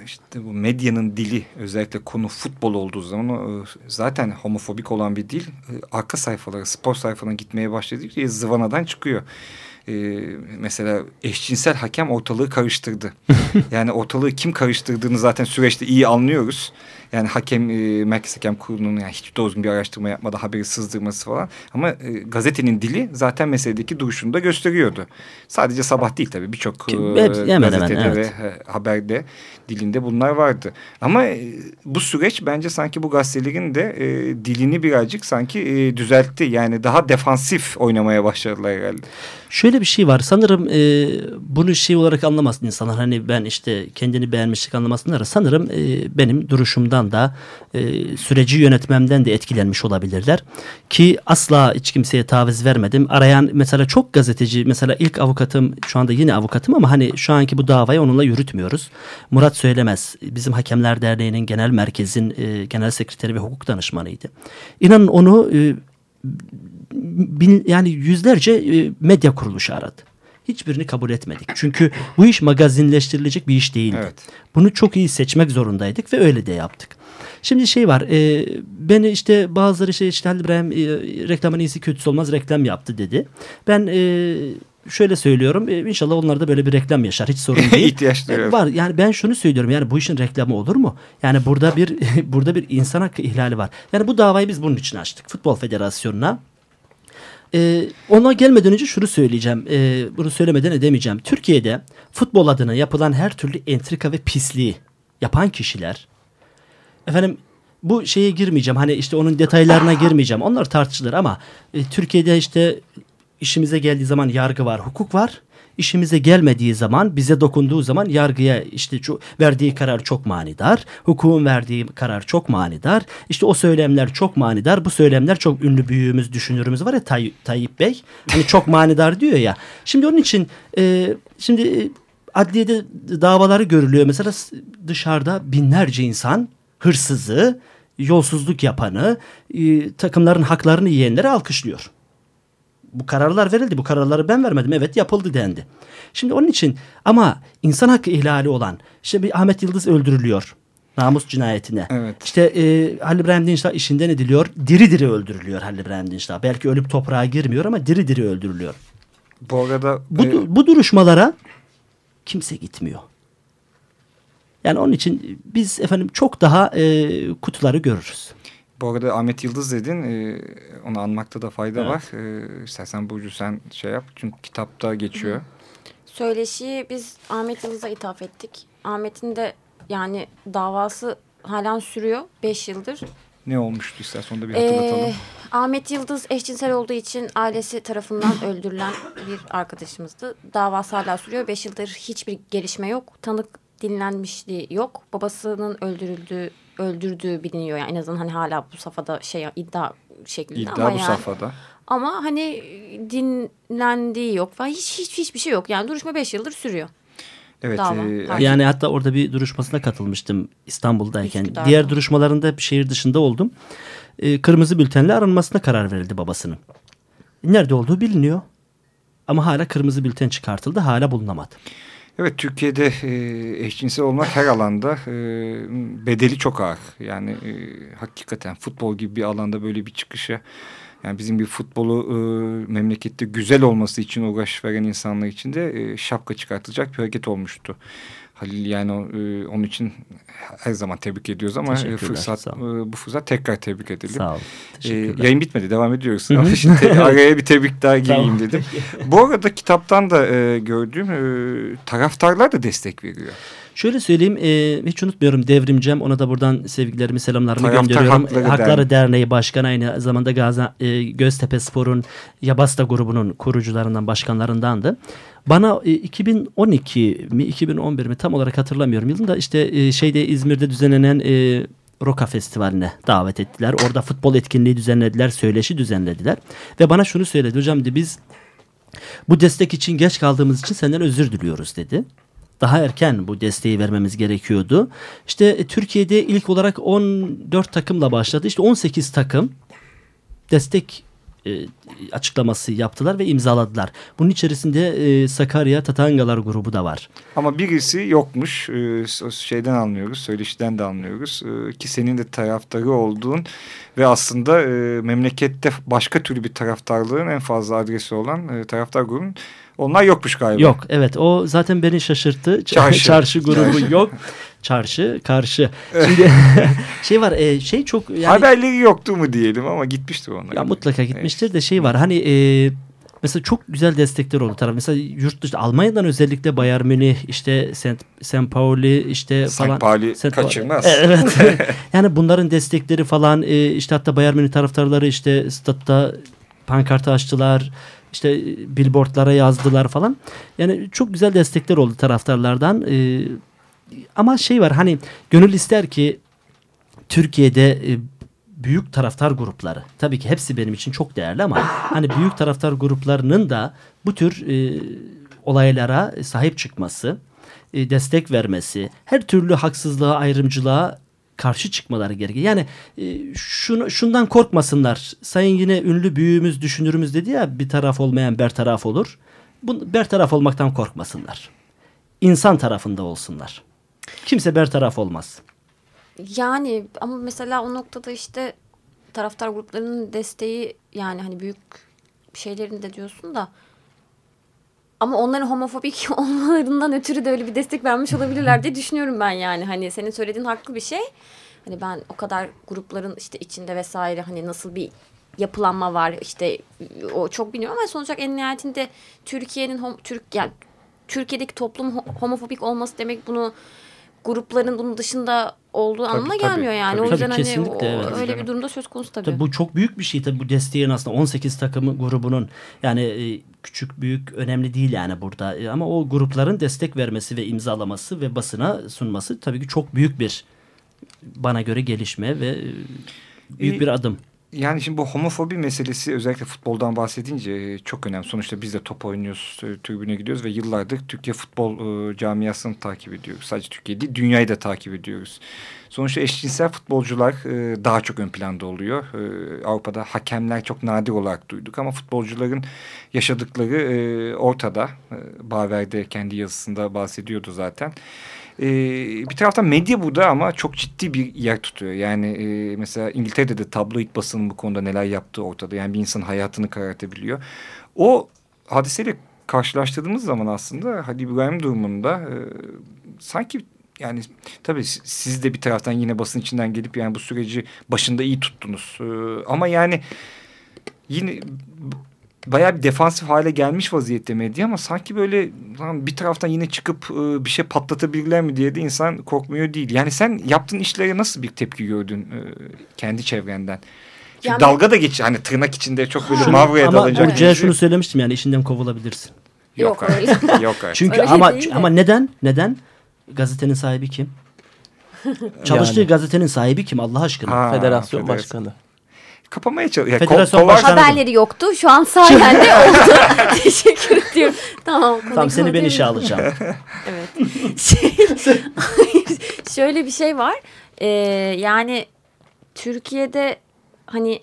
işte bu medyanın dili özellikle konu futbol olduğu zaman e, zaten homofobik olan bir dil arka sayfalara spor sayfalarına gitmeye başladıkça zıvanadan çıkıyor. E, mesela eşcinsel hakem ortalığı karıştırdı. yani ortalığı kim karıştırdığını zaten süreçte iyi anlıyoruz. Yani hakem e, Merkez Hakem Kurulu'nun yani hiç doğru bir araştırma yapmadan haberi sızdırması falan. Ama e, gazetenin dili zaten meseledeki duruşunu da gösteriyordu. Sadece sabah değil tabii birçok e,
hep- hemen hemen,
gazetede
evet.
ve e, haberde dilinde bunlar vardı. Ama e, bu süreç bence sanki bu gazetelerin de e, dilini birazcık sanki e, düzeltti. Yani daha defansif oynamaya başladılar herhalde.
Şöyle bir şey var sanırım e, bunu şey olarak anlamasın insanlar hani ben işte kendini beğenmişlik anlamasınlar sanırım e, benim duruşumdan anda e, süreci yönetmemden de etkilenmiş olabilirler. Ki asla hiç kimseye taviz vermedim. Arayan mesela çok gazeteci mesela ilk avukatım şu anda yine avukatım ama hani şu anki bu davayı onunla yürütmüyoruz. Murat Söylemez bizim Hakemler Derneği'nin genel merkezin e, genel sekreteri ve hukuk danışmanıydı. İnanın onu e, bin, yani yüzlerce e, medya kuruluşu aradı. Hiçbirini kabul etmedik. Çünkü bu iş magazinleştirilecek bir iş değildi.
Evet.
Bunu çok iyi seçmek zorundaydık ve öyle de yaptık. Şimdi şey var e, beni işte bazıları şey işte Halil İbrahim e, reklamın iyisi kötüsü olmaz reklam yaptı dedi. Ben e, şöyle söylüyorum e, inşallah onlar da böyle bir reklam yaşar hiç sorun değil.
İhtiyaç duyuyor.
E, Var yani ben şunu söylüyorum yani bu işin reklamı olur mu? Yani burada bir burada bir insan hakkı ihlali var. Yani bu davayı biz bunun için açtık. Futbol Federasyonu'na ee, ona gelmeden önce şunu söyleyeceğim. Ee, bunu söylemeden edemeyeceğim. Türkiye'de futbol adına yapılan her türlü entrika ve pisliği yapan kişiler efendim bu şeye girmeyeceğim. Hani işte onun detaylarına girmeyeceğim. Onlar tartışılır ama e, Türkiye'de işte işimize geldiği zaman yargı var, hukuk var. İşimize gelmediği zaman, bize dokunduğu zaman yargıya işte verdiği karar çok manidar. Hukukun verdiği karar çok manidar. İşte o söylemler çok manidar. Bu söylemler çok ünlü büyüğümüz, düşünürümüz var ya Tay Tayyip Bey. Hani çok manidar diyor ya. Şimdi onun için e, şimdi e, adliyede davaları görülüyor. Mesela dışarıda binlerce insan hırsızı, yolsuzluk yapanı, e, takımların haklarını yiyenleri alkışlıyor bu kararlar verildi. Bu kararları ben vermedim. Evet yapıldı dendi. Şimdi onun için ama insan hakkı ihlali olan işte bir Ahmet Yıldız öldürülüyor. Namus cinayetine.
Evet.
İşte e, Halil İbrahim Dinçler işinden ediliyor. Diri diri öldürülüyor Halil İbrahim Dinçler. Belki ölüp toprağa girmiyor ama diri diri öldürülüyor.
Bu arada
Bu,
e,
bu duruşmalara kimse gitmiyor. Yani onun için biz efendim çok daha e, kutuları görürüz.
Bu arada Ahmet Yıldız dedin. E, onu anmakta da fayda
Evet.
var. E, istersen Burcu sen şey yap. Çünkü kitapta geçiyor.
Söyleşiyi biz Ahmet Yıldız'a ithaf ettik. Ahmet'in de yani davası halen sürüyor 5 yıldır.
Ne olmuştu istersen onu da bir hatırlatalım.
Ee, Ahmet Yıldız eşcinsel olduğu için ailesi tarafından öldürülen bir arkadaşımızdı. Davası hala sürüyor. 5 yıldır hiçbir gelişme yok. Tanık dinlenmişliği yok. Babasının öldürüldüğü öldürdüğü biliniyor yani en azından hani hala bu safhada şey iddia şeklinde
İddia
ama
bu
yani,
safhada.
ama hani dinlendiği yok falan hiç hiç hiçbir şey yok yani duruşma 5 yıldır sürüyor.
Evet.
Dava.
e,
Pardon.
Yani hatta orada bir duruşmasına katılmıştım İstanbul'dayken.
Üsküdar'da.
Diğer duruşmalarında hep şehir dışında oldum. Ee, kırmızı bültenle aranmasına karar verildi babasının. Nerede olduğu biliniyor. Ama hala kırmızı bülten çıkartıldı. Hala bulunamadı.
Evet Türkiye'de e, eşcinsel olmak her alanda e, bedeli çok ağır. Yani e, hakikaten futbol gibi bir alanda böyle bir çıkışa yani bizim bir futbolu e, memlekette güzel olması için uğraş veren insanlar için de e, şapka çıkartılacak bir hareket olmuştu. Halil yani e, onun için her zaman tebrik ediyoruz ama e, fırsat e, bu fırsat tekrar tebrik edelim.
Sağ.
Ee,
Teşekkürler.
yayın bitmedi devam ediyoruz. Ama şimdi te- araya bir tebrik daha gireyim
Tamam.
dedim. Bu arada kitaptan da e, gördüğüm e, taraftarlar da destek veriyor.
Şöyle söyleyeyim e, hiç unutmuyorum Devrimcem ona da buradan sevgilerimi selamlarımı
Taraftar
gönderiyorum.
Hakları
Hakları,
Derneği.
Başkanı aynı zamanda Gazi, e, Göztepe Spor'un Yabasta grubunun kurucularından başkanlarındandı. Bana e, 2012 mi 2011 mi tam olarak hatırlamıyorum yılında işte e, şeyde İzmir'de düzenlenen e, Roka Festivali'ne davet ettiler. Orada futbol etkinliği düzenlediler, söyleşi düzenlediler. Ve bana şunu söyledi hocam dedi biz bu destek için geç kaldığımız için senden özür diliyoruz dedi. Daha erken bu desteği vermemiz gerekiyordu. İşte e, Türkiye'de ilk olarak 14 takımla başladı. İşte 18 takım destek e, açıklaması yaptılar ve imzaladılar. Bunun içerisinde e, Sakarya Tatangalar grubu da var.
Ama birisi yokmuş. Şeyden anlıyoruz, söyleşiden de anlıyoruz. Ki senin de taraftarı olduğun ve aslında memlekette başka türlü bir taraftarlığın en fazla adresi olan e, taraftar grubunun onlar yokmuş galiba.
Yok evet o zaten beni şaşırttı.
Çarşı.
Çarşı, grubu
Çarşı.
yok. Çarşı karşı. Şimdi şey var e, şey çok yani
Haberleri yoktu mu diyelim ama gitmiştir onlar.
Ya mutlaka gitmiştir de şey var hani e, mesela çok güzel destekler oldu taraf. Mesela yurt dışı Almanya'dan özellikle Bayern Münih işte St. St. Pauli işte
St.
falan.
Pauli
St.
kaçırmaz.
E, Evet. yani bunların destekleri falan e, işte hatta Bayern Münih taraftarları işte statta pankartı açtılar. İşte e, billboardlara yazdılar falan. Yani çok güzel destekler oldu taraftarlardan. E, ama şey var hani gönül ister ki Türkiye'de e, büyük taraftar grupları tabii ki hepsi benim için çok değerli ama hani büyük taraftar gruplarının da bu tür e, olaylara sahip çıkması, e, destek vermesi, her türlü haksızlığa, ayrımcılığa karşı çıkmaları gerekiyor. Yani e, şunu, şundan korkmasınlar. Sayın yine ünlü büyüğümüz, düşünürümüz dedi ya bir taraf olmayan bertaraf olur. Bu bertaraf olmaktan korkmasınlar. İnsan tarafında olsunlar. Kimse bertaraf olmaz.
Yani ama mesela o noktada işte taraftar gruplarının desteği yani hani büyük şeylerin de diyorsun da ama onların homofobik olmalarından ötürü de öyle bir destek vermiş olabilirler diye düşünüyorum ben yani. Hani senin söylediğin haklı bir şey. Hani ben o kadar grupların işte içinde vesaire hani nasıl bir yapılanma var işte o çok bilmiyorum ama sonuç en nihayetinde Türkiye'nin Türk yani Türkiye'deki toplum homofobik olması demek bunu grupların bunun dışında olduğu tabii, anlamına tabii, gelmiyor yani. Tabii, o yüzden tabii, hani o, evet. öyle bir durumda söz konusu tabii. tabii.
Bu çok büyük bir şey tabii bu desteğin aslında 18 takımı grubunun yani e, küçük büyük önemli değil yani burada. E, ama o grupların destek vermesi ve imzalaması ve basına sunması tabii ki çok büyük bir bana göre gelişme ve e, büyük bir adım.
Yani şimdi bu homofobi meselesi özellikle futboldan bahsedince e, çok önemli. Sonuçta biz de top oynuyoruz, e, tribüne gidiyoruz ve yıllardır Türkiye futbol e, camiasını takip ediyoruz. Sadece Türkiye değil, dünyayı da takip ediyoruz. Sonuçta eşcinsel futbolcular daha çok ön planda oluyor. Avrupa'da hakemler çok nadir olarak duyduk ama futbolcuların yaşadıkları ortada. E, Baver'de kendi yazısında bahsediyordu zaten. E, bir taraftan medya burada ama çok ciddi bir yer tutuyor. Yani e, mesela İngiltere'de de tabloid basının bu konuda neler yaptığı ortada. Yani bir insanın hayatını karartabiliyor. O hadiseyle karşılaştırdığımız zaman aslında Hadi İbrahim durumunda e, sanki yani tabii siz de bir taraftan yine basın içinden gelip yani bu süreci başında iyi tuttunuz. E, ama yani yine bayağı bir defansif hale gelmiş vaziyette medya ama sanki böyle bir taraftan yine çıkıp e, bir şey patlatabilirler mi diye de insan korkmuyor değil. Yani sen yaptığın işlere nasıl bir tepki gördün e, kendi çevrenden? Çünkü yani, dalga da geç hani tırnak içinde çok böyle şunu, mavruya dalacak.
Ama Burcu'ya şunu söylemiştim yani işinden kovulabilirsin.
Yok, yok öyle.
yok öyle.
Çünkü öyle ama ama neden? Neden? Gazetenin sahibi kim? Çalıştığı yani. gazetenin sahibi kim Allah aşkına?
Ha, Federasyon, Federasyon başkanı
kapamaya çalışıyor.
Federasyon
Haberleri yoktu. Şu an sayende oldu. Teşekkür ediyorum. Tamam.
Tamam seni ben işe alacağım.
evet. Şey, şöyle bir şey var. Ee, yani Türkiye'de hani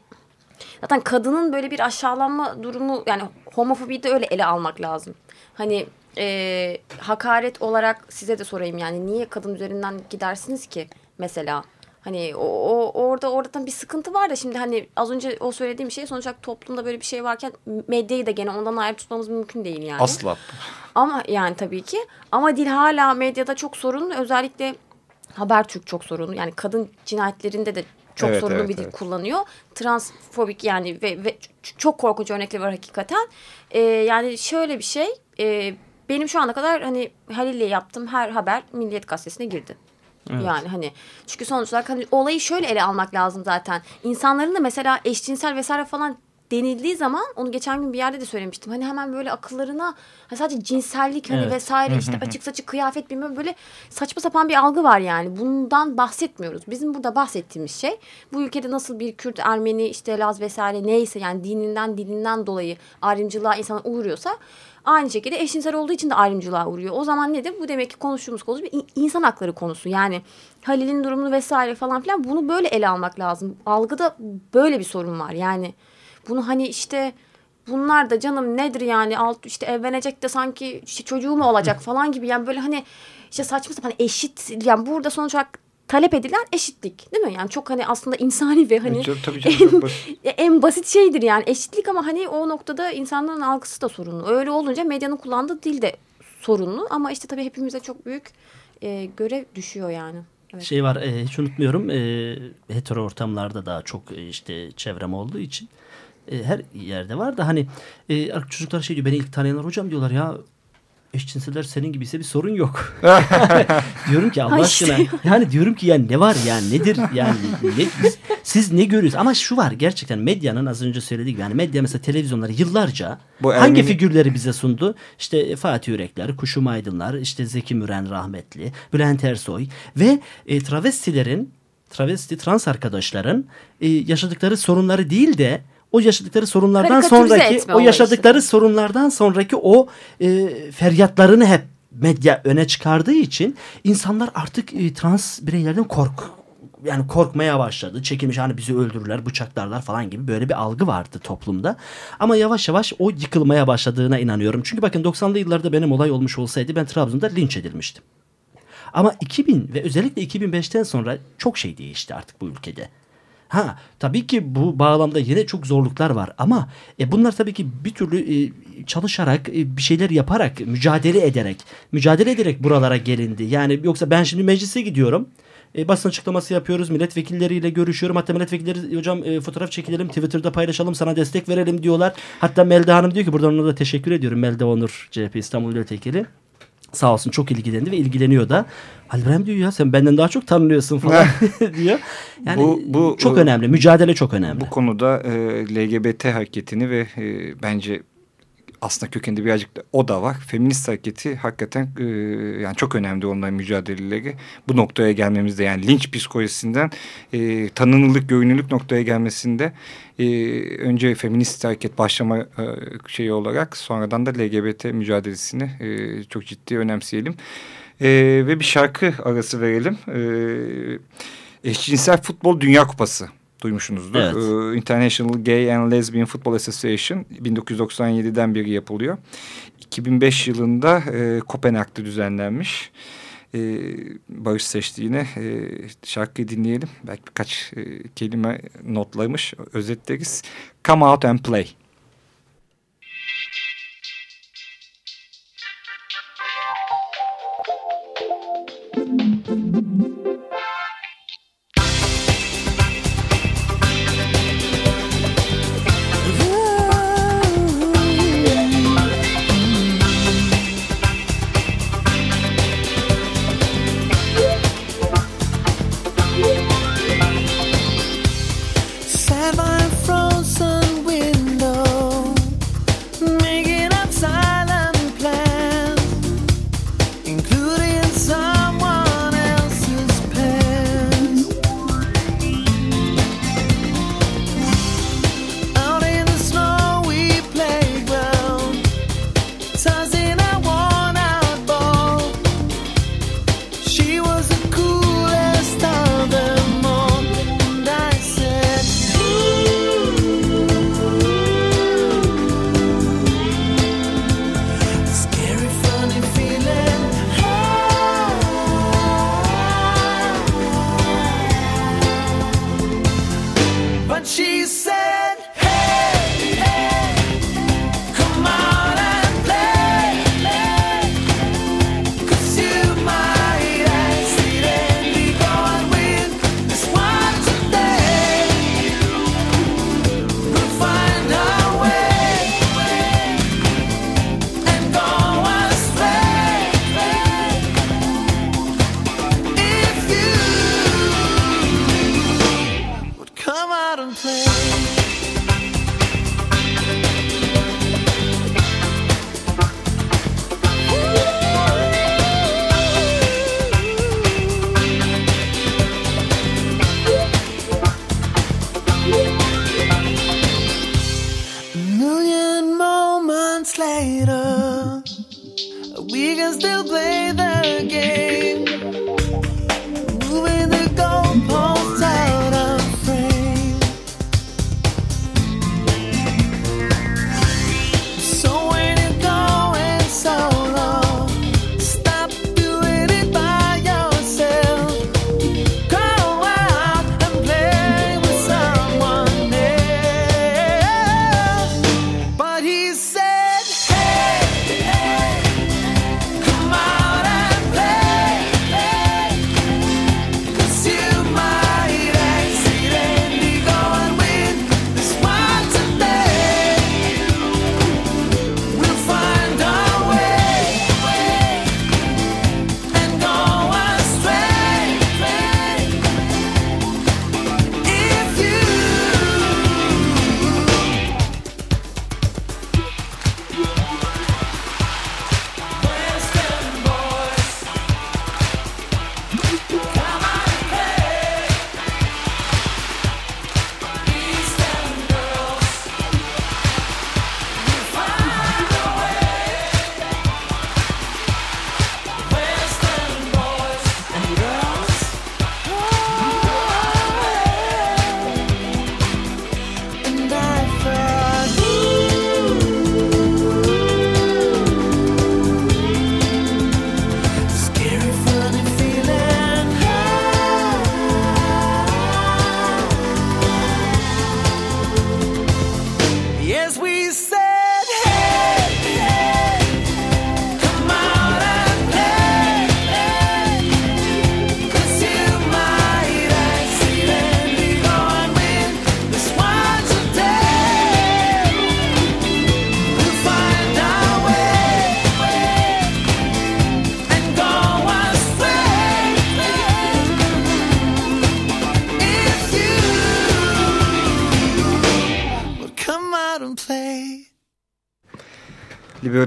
zaten kadının böyle bir aşağılanma durumu yani homofobiyi de öyle ele almak lazım. Hani e, hakaret olarak size de sorayım yani niye kadın üzerinden gidersiniz ki mesela? Hani o, o orada oradan bir sıkıntı var da şimdi hani az önce o söylediğim şey sonuç olarak toplumda böyle bir şey varken medyayı da gene ondan ayrı tutmamız mümkün değil yani.
Asla.
Ama yani tabii ki ama dil hala medyada çok sorunlu özellikle Habertürk çok sorunlu yani kadın cinayetlerinde de çok evet, sorunlu evet, bir dil evet. kullanıyor. Transfobik yani ve, ve çok korkunç örnekleri var hakikaten. Ee, yani şöyle bir şey e, benim şu ana kadar hani Halil'le yaptığım her haber Milliyet Gazetesi'ne girdi. Evet. Yani hani çünkü sonuç olarak hani olayı şöyle ele almak lazım zaten. İnsanların da mesela eşcinsel vesaire falan denildiği zaman onu geçen gün bir yerde de söylemiştim. Hani hemen böyle akıllarına hani sadece cinsellik hani evet. vesaire işte açık saçık kıyafet bilmem böyle saçma sapan bir algı var yani. Bundan bahsetmiyoruz. Bizim burada bahsettiğimiz şey bu ülkede nasıl bir Kürt, Ermeni işte Laz vesaire neyse yani dininden dilinden dolayı ayrımcılığa insana uğruyorsa Aynı şekilde eşcinsel olduğu için de ayrımcılığa uğruyor. O zaman nedir? Bu demek ki konuştuğumuz konu bir insan hakları konusu. Yani Halil'in durumunu vesaire falan filan bunu böyle ele almak lazım. Algıda böyle bir sorun var. Yani bunu hani işte bunlar da canım nedir yani alt işte evlenecek de sanki işte çocuğu mu olacak falan gibi yani böyle hani işte saçma sapan eşit yani burada sonuç olarak talep edilen eşitlik değil mi? Yani çok hani aslında insani ve hani
evet, tabii canım, en, basit.
en basit şeydir yani eşitlik ama hani o noktada insanların algısı da sorunlu. Öyle olunca medyanın kullandığı dil de sorunlu ama işte tabii hepimize çok büyük e, görev düşüyor yani.
Evet. Şey var e, hiç unutmuyorum e, hetero ortamlarda daha çok e, işte çevrem olduğu için e, her yerde var da hani e, çocuklar şey diyor beni ilk tanıyanlar hocam diyorlar ya eşcinseller senin gibiyse bir sorun yok. diyorum ki Allah aşkına yani diyorum ki yani ne var yani nedir yani ne, siz ne görüyorsunuz ama şu var gerçekten medyanın az önce söylediği gibi yani medya mesela televizyonları yıllarca Bu hangi Ermeni... figürleri bize sundu? İşte Fatih Yürekler, Kuşum Aydınlar, işte Zeki Müren rahmetli, Bülent Ersoy ve e, travestilerin travesti, trans arkadaşların e, yaşadıkları sorunları değil de o yaşadıkları sorunlardan sonraki o yaşadıkları sorunlardan sonraki o e, feryatlarını hep medya öne çıkardığı için insanlar artık e, trans bireylerden kork yani korkmaya başladı. Çekilmiş hani bizi öldürürler, bıçaklarlar falan gibi böyle bir algı vardı toplumda. Ama yavaş yavaş o yıkılmaya başladığına inanıyorum. Çünkü bakın 90'lı yıllarda benim olay olmuş olsaydı ben Trabzon'da linç edilmiştim. Ama 2000 ve özellikle 2005'ten sonra çok şey değişti artık bu ülkede. Ha tabii ki bu bağlamda yine çok zorluklar var ama e, bunlar tabii ki bir türlü e, çalışarak e, bir şeyler yaparak mücadele ederek mücadele ederek buralara gelindi. Yani yoksa ben şimdi meclise gidiyorum. E, basın açıklaması yapıyoruz. Milletvekilleriyle görüşüyorum. Hatta milletvekilleri hocam e, fotoğraf çekilelim Twitter'da paylaşalım sana destek verelim diyorlar. Hatta Melda Hanım diyor ki buradan ona da teşekkür ediyorum. Melda Onur CHP İstanbul Milletvekili. Sağ olsun çok ilgilendi ve ilgileniyor da. Ali İbrahim diyor ya sen benden daha çok tanınıyorsun falan diyor. Yani
Bu- bu-
çok
e,
önemli. Mücadele çok önemli.
Bu konuda e, LGBT hareketini ve e, bence aslında kökeninde birazcık da o da var. Feminist hareketi hakikaten e, yani çok önemli onların mücadeleleri. Bu noktaya gelmemizde yani linç psikolojisinden e, tanınırlık, görünürlük noktaya gelmesinde e, önce feminist hareket başlama e, şeyi olarak sonradan da LGBT mücadelesini e, çok ciddi önemseyelim. E, ve bir şarkı arası verelim. E, eşcinsel Futbol Dünya Kupası duymuşsunuzdur.
Evet.
Ee, International Gay and Lesbian Football Association 1997'den beri yapılıyor. 2005 yılında e, Kopenhag'da düzenlenmiş. E, Barış seçti yine. E, şarkıyı dinleyelim. Belki birkaç e, kelime notlamış, özetleriz. Come out and play.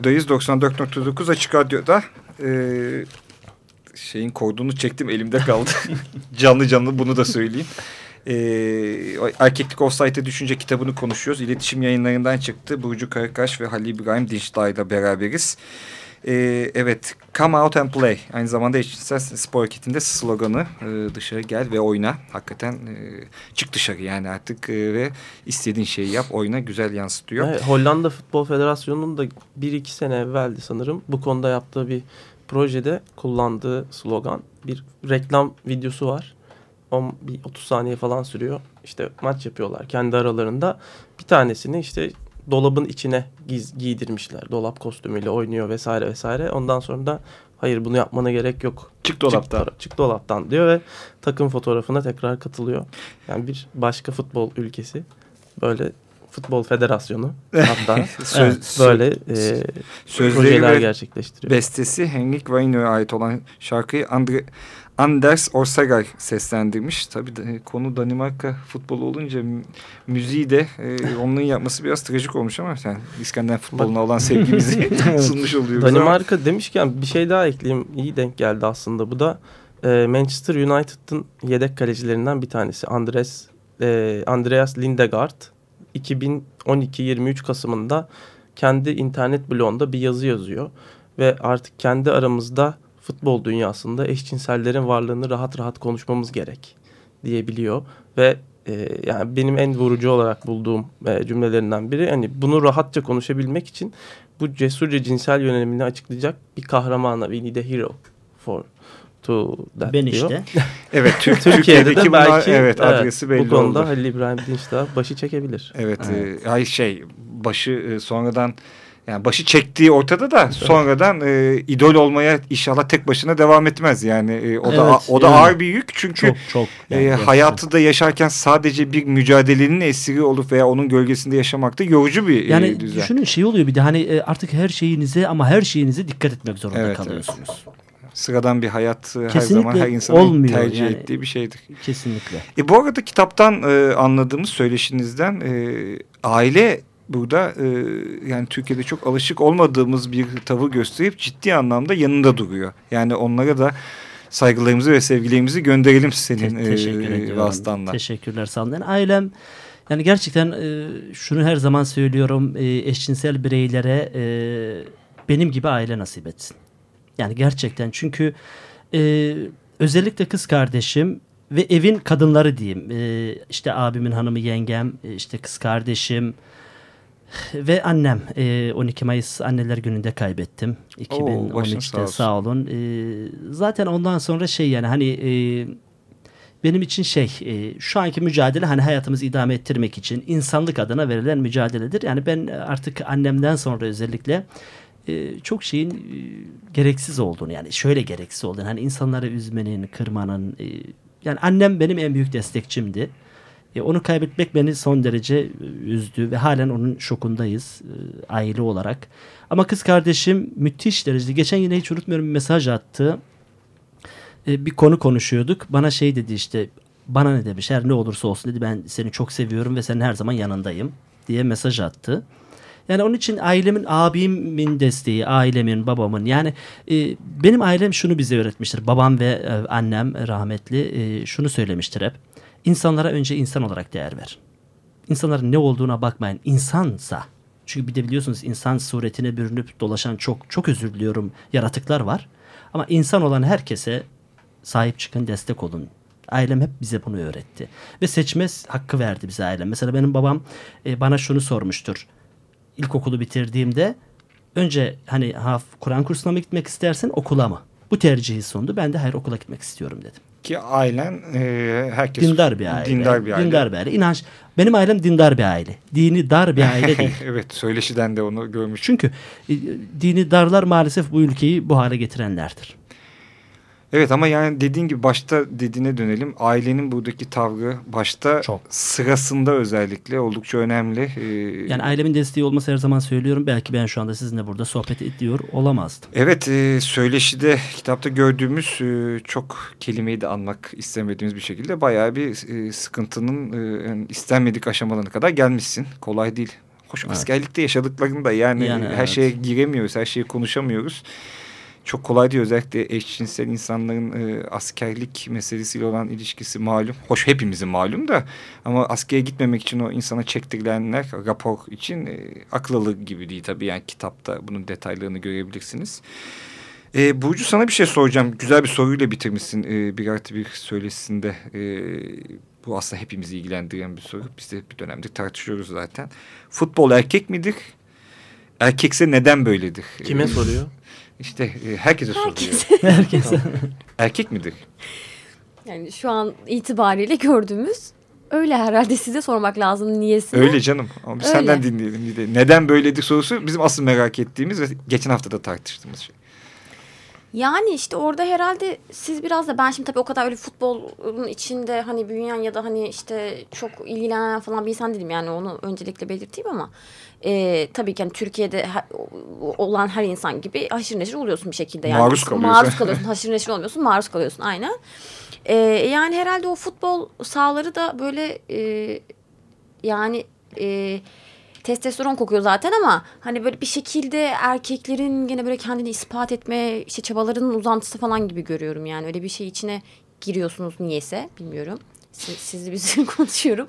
Libero'dayız 94.9 Açık Radyo'da. Ee, şeyin kodunu çektim elimde kaldı. canlı canlı bunu da söyleyeyim. Ee, Erkeklik Offside'e düşünce kitabını konuşuyoruz. İletişim yayınlarından çıktı. Burcu Karakaş ve Halil İbrahim Dinçdağ ile beraberiz. Ee, evet, come out and play. Aynı zamanda eşcinsel spor hareketinde sloganı e, dışarı gel ve oyna. Hakikaten e, çık dışarı yani artık e, ve istediğin şeyi yap, oyna güzel yansıtıyor.
Evet, Hollanda Futbol Federasyonu'nun da bir iki sene evveldi sanırım bu konuda yaptığı bir projede kullandığı slogan bir reklam videosu var. O bir 30 saniye falan sürüyor. İşte maç yapıyorlar kendi aralarında. Bir tanesini işte dolabın içine giz, giydirmişler. Dolap kostümüyle oynuyor vesaire vesaire. Ondan sonra da hayır bunu yapmana gerek yok.
Çık dolaptan.
Çık, çık dolaptan diyor ve takım fotoğrafına tekrar katılıyor. Yani bir başka futbol ülkesi böyle futbol federasyonu hatta
Söz,
böyle e,
Sözleri
projeler gerçekleştiriyor.
bestesi Henrik Weiner'e ait olan şarkıyı Andre, Anders Orsagay seslendirmiş. Tabii de, konu Danimarka futbolu olunca mü- müziği de e, onun yapması biraz trajik olmuş ama yani İskender futboluna olan sevgimizi sunmuş oluyoruz. ama-
Danimarka demişken bir şey daha ekleyeyim. İyi denk geldi aslında bu da. e, Manchester United'ın yedek kalecilerinden bir tanesi. Andres e, Andreas Lindegaard 2012-23 Kasım'ında kendi internet blogunda bir yazı yazıyor. Ve artık kendi aramızda futbol dünyasında eşcinsellerin varlığını rahat rahat konuşmamız gerek diyebiliyor. Ve e, yani benim en vurucu olarak bulduğum e, cümlelerinden biri hani bunu rahatça konuşabilmek için bu cesurca cinsel yönelimini açıklayacak bir kahramana we need a hero for to that
Ben
diyor.
işte.
Evet Türk,
Türkiye'de
Türkiye'deki
de
bunlar-
belki
evet, adresi belli
bu konuda
oldu.
Halil İbrahim Dinç'ta başı çekebilir.
Evet, e, ay şey başı e, sonradan yani başı çektiği ortada da sonradan e, idol olmaya inşallah tek başına devam etmez yani e, o da
Evet,
o da
yani.
ağır bir yük çünkü
Çok çok.
e,
yani gerçekten.
hayatı da yaşarken sadece bir mücadelenin esiri olup veya onun gölgesinde yaşamak da yorucu bir
Yani
e, düzen.
düşünün şey oluyor bir de hani e, artık her şeyinize ama her şeyinize dikkat etmek zorunda
Evet,
kalıyorsunuz.
Sıradan bir hayat e, her
Kesinlikle
zaman her insanın
olmuyor
tercih
yani.
ettiği bir şeydir.
Kesinlikle.
E, bu arada kitaptan e, anladığımız söyleşinizden e, aile burada e, yani Türkiye'de çok alışık olmadığımız bir tavır gösterip ciddi anlamda yanında duruyor. Yani onlara da saygılarımızı ve sevgilerimizi gönderelim senin
Te- teşekkür
e, vasıtanla.
Teşekkürler. Yani ailem yani gerçekten e, şunu her zaman söylüyorum e, eşcinsel bireylere e, benim gibi aile nasip etsin. Yani gerçekten çünkü e, özellikle kız kardeşim ve evin kadınları diyeyim. E, işte abimin hanımı yengem, e, işte kız kardeşim ve annem. E, 12 Mayıs Anneler Günü'nde kaybettim.
Oo, başın
2013'te
sağ
sağ olun. E, zaten ondan sonra şey yani hani e, benim için şey e, şu anki mücadele hani hayatımızı idame ettirmek için insanlık adına verilen mücadeledir. Yani ben artık annemden sonra özellikle e, çok şeyin e, gereksiz olduğunu yani şöyle gereksiz olduğunu hani insanları üzmenin, kırmanın e, yani annem benim en büyük destekçimdi. E, onu kaybetmek beni son derece e, üzdü ve halen onun şokundayız e, aile olarak. Ama kız kardeşim müthiş derecede geçen yine hiç unutmuyorum bir mesaj attı e, bir konu konuşuyorduk. Bana şey dedi işte bana ne demiş her ne olursa olsun dedi ben seni çok seviyorum ve senin her zaman yanındayım diye mesaj attı. Yani onun için ailemin, abimin desteği, ailemin, babamın yani e, benim ailem şunu bize öğretmiştir. Babam ve e, annem rahmetli e, şunu söylemiştir hep. İnsanlara önce insan olarak değer ver. İnsanların ne olduğuna bakmayın. İnsansa çünkü bir de biliyorsunuz insan suretine bürünüp dolaşan çok çok özür diliyorum yaratıklar var. Ama insan olan herkese sahip çıkın, destek olun. Ailem hep bize bunu öğretti. Ve seçme hakkı verdi bize ailem. Mesela benim babam e, bana şunu sormuştur. İlkokulu bitirdiğimde önce hani ha, Kur'an kursuna mı gitmek istersin okula mı? Bu tercihi sundu. Ben de hayır okula gitmek istiyorum dedim.
Ki ailen e, herkes
Dindar bir aile.
Dindar bir aile.
Dindar bir aile. İnanç. Benim ailem dindar bir aile. Dini dar bir aile değil.
evet söyleşiden de onu görmüş.
Çünkü e, dini darlar maalesef bu ülkeyi bu hale getirenlerdir.
Evet ama yani dediğin gibi başta dediğine dönelim. Ailenin buradaki tavrı başta
Çok.
sırasında özellikle oldukça önemli. Ee,
Yani ailemin desteği olması her zaman söylüyorum. Belki ben şu anda sizinle burada sohbet ediyor olamazdım.
Evet e, söyleşide kitapta gördüğümüz e, çok kelimeyi de anmak istemediğimiz bir şekilde bayağı bir e, sıkıntının e, yani istenmedik aşamalarına kadar gelmişsin. Kolay değil. Hoş askerlikte yaşadıklarında yani,
Yani
her
evet.
şeye giremiyoruz, her şeyi konuşamıyoruz. Çok kolay değil özellikle eşcinsel insanların e, askerlik meselesiyle olan ilişkisi malum. Hoş hepimizin malum da ama askere gitmemek için o insana çektirilenler rapor için e, akıl alır gibi değil tabii. Yani kitapta bunun detaylarını görebilirsiniz. E, Burcu sana bir şey soracağım. Güzel bir soruyla bitirmişsin e, bir artı bir söyleşisinde. E, bu aslında hepimizi ilgilendiren bir soru. Biz de bir dönemdir tartışıyoruz zaten. Futbol erkek midir? Erkekse neden böyledir?
Kime
E,
soruyor?
İşte e, herkese soruyor.
Herkes.
Erkek midir?
Yani şu an itibariyle gördüğümüz öyle herhalde size sormak lazım niyesini.
Öyle canım. Ama biz
Öyle.
senden dinleyelim. Bir de. Neden böyledir sorusu bizim asıl merak ettiğimiz ve geçen hafta da tartıştığımız şey.
Yani işte orada herhalde siz biraz da ben şimdi tabii o kadar öyle futbolun içinde hani büyüyen ya da hani işte çok ilgilenen falan bir insan değilim yani onu öncelikle belirteyim ama e, tabii ki hani Türkiye'de olan her insan gibi haşır neşir oluyorsun bir şekilde yani.
Maruz kalıyorsun.
Maruz kalıyorsun haşır neşir olmuyorsun maruz kalıyorsun aynen. E, yani herhalde o futbol sahaları da böyle e, yani e, testosteron kokuyor zaten ama hani böyle bir şekilde erkeklerin gene böyle kendini ispat etme işte çabalarının uzantısı falan gibi görüyorum yani öyle bir şey içine giriyorsunuz niyeyse bilmiyorum. Siz, sizle biz konuşuyorum.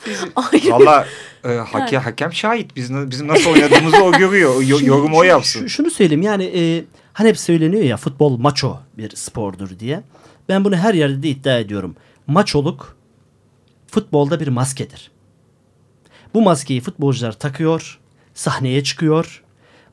Valla e, hake, hakem şahit. Biz, bizim nasıl oynadığımızı o görüyor. Yo-
Şimdi
yorum o yapsın.
şu- şunu söyleyeyim yani e, hani hep söyleniyor ya futbol maço bir spordur diye. Ben bunu her yerde de iddia ediyorum. Maçoluk futbolda bir maskedir. Bu maskeyi futbolcular takıyor, sahneye çıkıyor,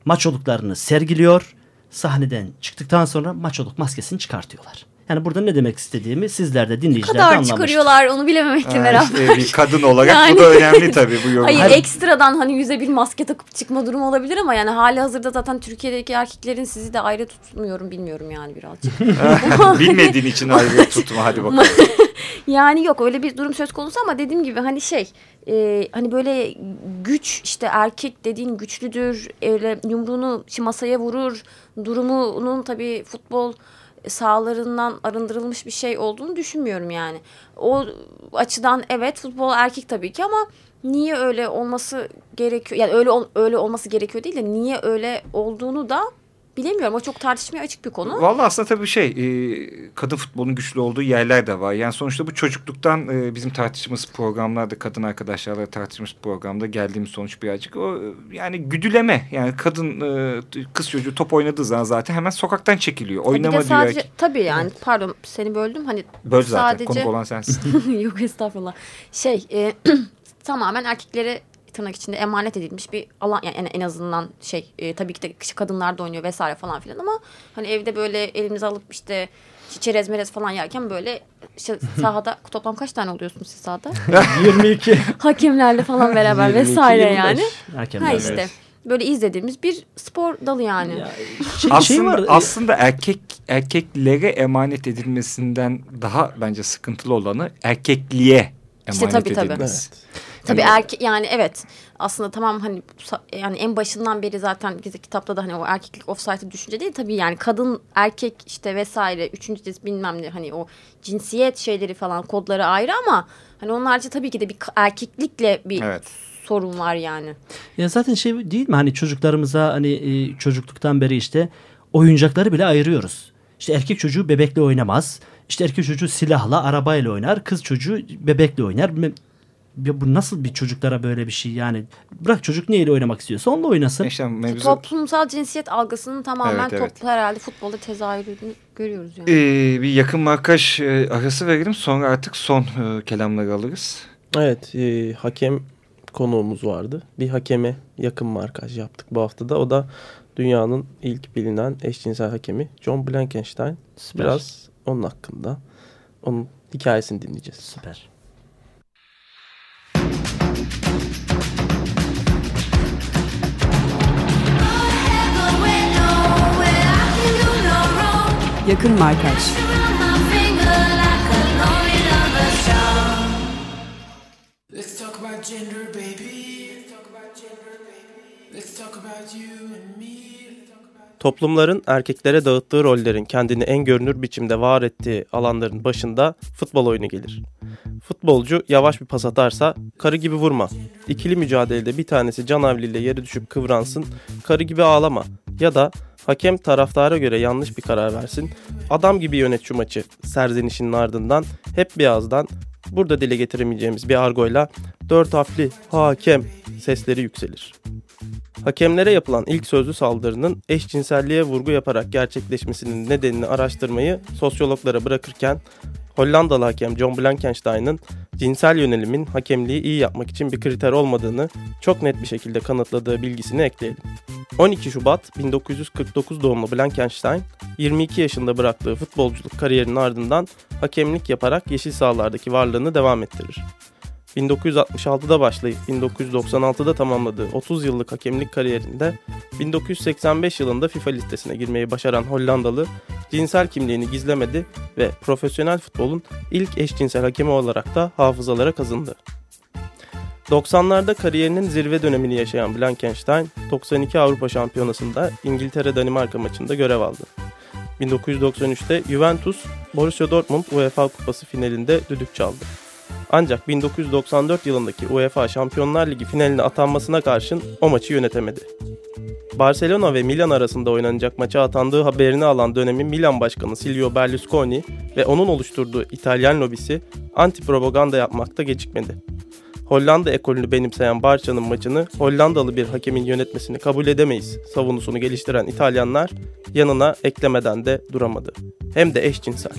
maçoluklarını sergiliyor. Sahneden çıktıktan sonra maçoluk maskesini çıkartıyorlar. Yani burada ne demek istediğimi sizler de dinleyiciler de
kadar çıkarıyorlar onu bilememekle
Ha,
beraber.
işte bir kadın olarak
Yani-
bu da önemli tabii bu yorum.
Hayır
Hayır.
ekstradan hani yüze bir maske takıp çıkma durumu olabilir ama yani hali hazırda zaten Türkiye'deki erkeklerin sizi de ayrı tutmuyorum bilmiyorum yani birazcık.
Bilmediğin için ayrı tutma hadi bakalım.
Yani yok öyle bir durum söz konusu ama dediğim gibi hani şey e, hani böyle güç işte erkek dediğin güçlüdür öyle yumruğunu masaya vurur durumunun tabii futbol sahalarından arındırılmış bir şey olduğunu düşünmüyorum yani. O açıdan evet futbol erkek tabii ki ama niye öyle olması gerekiyor yani öyle öyle olması gerekiyor değil de niye öyle olduğunu da bilemiyorum. O çok tartışmaya açık bir konu.
Vallahi aslında tabii şey e, kadın futbolunun güçlü olduğu yerler de var. Yani sonuçta bu çocukluktan e, bizim tartıştığımız programlarda kadın arkadaşlarla tartıştığımız programda geldiğimiz sonuç birazcık o e, yani güdüleme. Yani kadın e, kız çocuğu top oynadığı zaman zaten hemen sokaktan çekiliyor. Oynama diyor.
sadece tabii yani pardon seni böldüm hani
Böl zaten
sadece
konuk olan sensin.
yok estağfurullah şey e, tamamen erkeklere tırnak içinde emanet edilmiş bir alan yani en azından şey e, tabii ki de kadınlar da oynuyor vesaire falan filan ama hani evde böyle elimize alıp işte çerez merez falan yerken böyle işte sahada toplam kaç tane oluyorsunuz siz sahada?
22.
Hakemlerle falan beraber
22,
vesaire
25.
yani.
Hakemler,
Ha işte
evet.
böyle izlediğimiz bir spor dalı yani.
Ya, şey,
aslında,
şey var. e,
aslında erkek erkeklere emanet edilmesinden daha bence sıkıntılı olanı erkekliğe emanet
İşte tabii, tabii.
edilmesi.
Tabii
Hani-
erkek yani evet aslında tamam hani yani en başından beri zaten kitapta da hani o erkeklik offside'ı düşünce değil tabii yani kadın erkek işte vesaire üçüncü cins bilmem ne hani o cinsiyet şeyleri falan kodları ayrı ama hani onun harici tabii ki de bir erkeklikle bir
Evet.
sorun var yani.
Ya zaten şey değil mi hani çocuklarımıza hani e, çocukluktan beri işte oyuncakları bile ayırıyoruz. İşte erkek çocuğu bebekle oynamaz. İşte erkek çocuğu silahla, arabayla oynar. Kız çocuğu bebekle oynar. Ya bu nasıl bir çocuklara böyle bir şey yani? Bırak çocuk neyle oynamak istiyorsa onunla oynasın.
İşte mevzu...
Toplumsal cinsiyet algısının tamamen
Evet, evet.
toplu herhalde futbolda tezahürünü görüyoruz yani.
Ee, bir yakın markaj e, arası verelim sonra artık son e, kelamları alırız.
Evet e, hakem konuğumuz vardı. Bir hakeme yakın markaj yaptık bu haftada. O da dünyanın ilk bilinen eşcinsel hakemi John Blankenstein.
Süper.
Biraz onun hakkında. Onun hikayesini dinleyeceğiz.
Süper.
Yakın Markaj
Let's talk about gender, baby. Let's talk about gender, baby. Let's talk about you and me. Let's talk about
Toplumların erkeklere dağıttığı rollerin kendini en görünür biçimde var ettiği alanların başında futbol oyunu gelir. Futbolcu yavaş bir pas atarsa karı gibi vurma. İkili mücadelede bir tanesi canavliyle yere düşüp kıvransın, karı gibi ağlama. Ya da hakem taraftara göre yanlış bir karar versin. Adam gibi yönet şu maçı serzenişinin ardından hep bir ağızdan burada dile getiremeyeceğimiz bir argoyla dört harfli hakem sesleri yükselir. Hakemlere yapılan ilk sözlü saldırının eşcinselliğe vurgu yaparak gerçekleşmesinin nedenini araştırmayı sosyologlara bırakırken Hollandalı hakem John Blankenstein'ın cinsel yönelimin hakemliği iyi yapmak için bir kriter olmadığını çok net bir şekilde kanıtladığı bilgisini ekleyelim. 12 Şubat 1949 doğumlu Blankenstein, 22 yaşında bıraktığı futbolculuk kariyerinin ardından hakemlik yaparak yeşil sahalardaki varlığını devam ettirir. 1966'da başlayıp 1996'da tamamladığı 30 yıllık hakemlik kariyerinde 1985 yılında FIFA listesine girmeyi başaran Hollandalı cinsel kimliğini gizlemedi ve profesyonel futbolun ilk eşcinsel hakemi olarak da hafızalara kazındı. 90'larda kariyerinin zirve dönemini yaşayan Blankenstein, 92 Avrupa Şampiyonası'nda İngiltere-Danimarka maçında görev aldı. 1993'te Juventus, Borussia Dortmund UEFA Kupası finalinde düdük çaldı. Ancak 1994 yılındaki UEFA Şampiyonlar Ligi finaline atanmasına karşın o maçı yönetemedi. Barcelona ve Milan arasında oynanacak maça atandığı haberini alan dönemin Milan Başkanı Silvio Berlusconi ve onun oluşturduğu İtalyan lobisi anti-propaganda yapmakta gecikmedi. Hollanda ekolünü benimseyen Barça'nın maçını Hollandalı bir hakemin yönetmesini kabul edemeyiz savunusunu geliştiren İtalyanlar yanına eklemeden de duramadı. Hem de eşcinsel.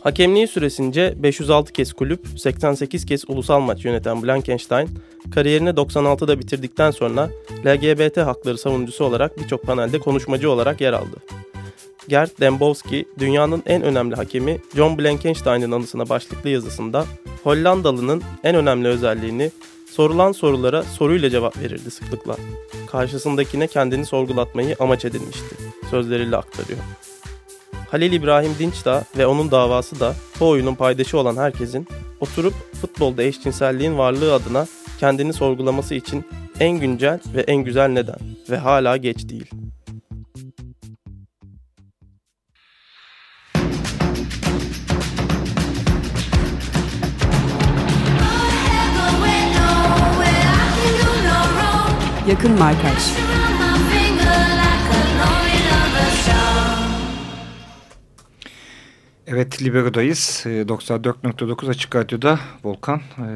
Hakemliği süresince 506 kez kulüp, 88 kez ulusal maç yöneten Blankenstein, kariyerini 96'da bitirdikten sonra LGBT hakları savunucusu olarak birçok panelde konuşmacı olarak yer aldı. Gert Dembowski, dünyanın en önemli hakemi John Blankenstein'in anısına başlıklı yazısında Hollandalı'nın en önemli özelliğini sorulan sorulara soruyla cevap verirdi sıklıkla. Karşısındakine kendini sorgulatmayı amaç edinmişti. Sözleriyle aktarıyor. Halil İbrahim Dinç da ve onun davası da bu oyunun paydaşı olan herkesin oturup futbolda eşcinselliğin varlığı adına kendini sorgulaması için en güncel ve en güzel neden ve hala geç değil.
Yakın Markaj
Evet Libero'dayız. 94.9 ee, Açık Radyo'da Volkan. E,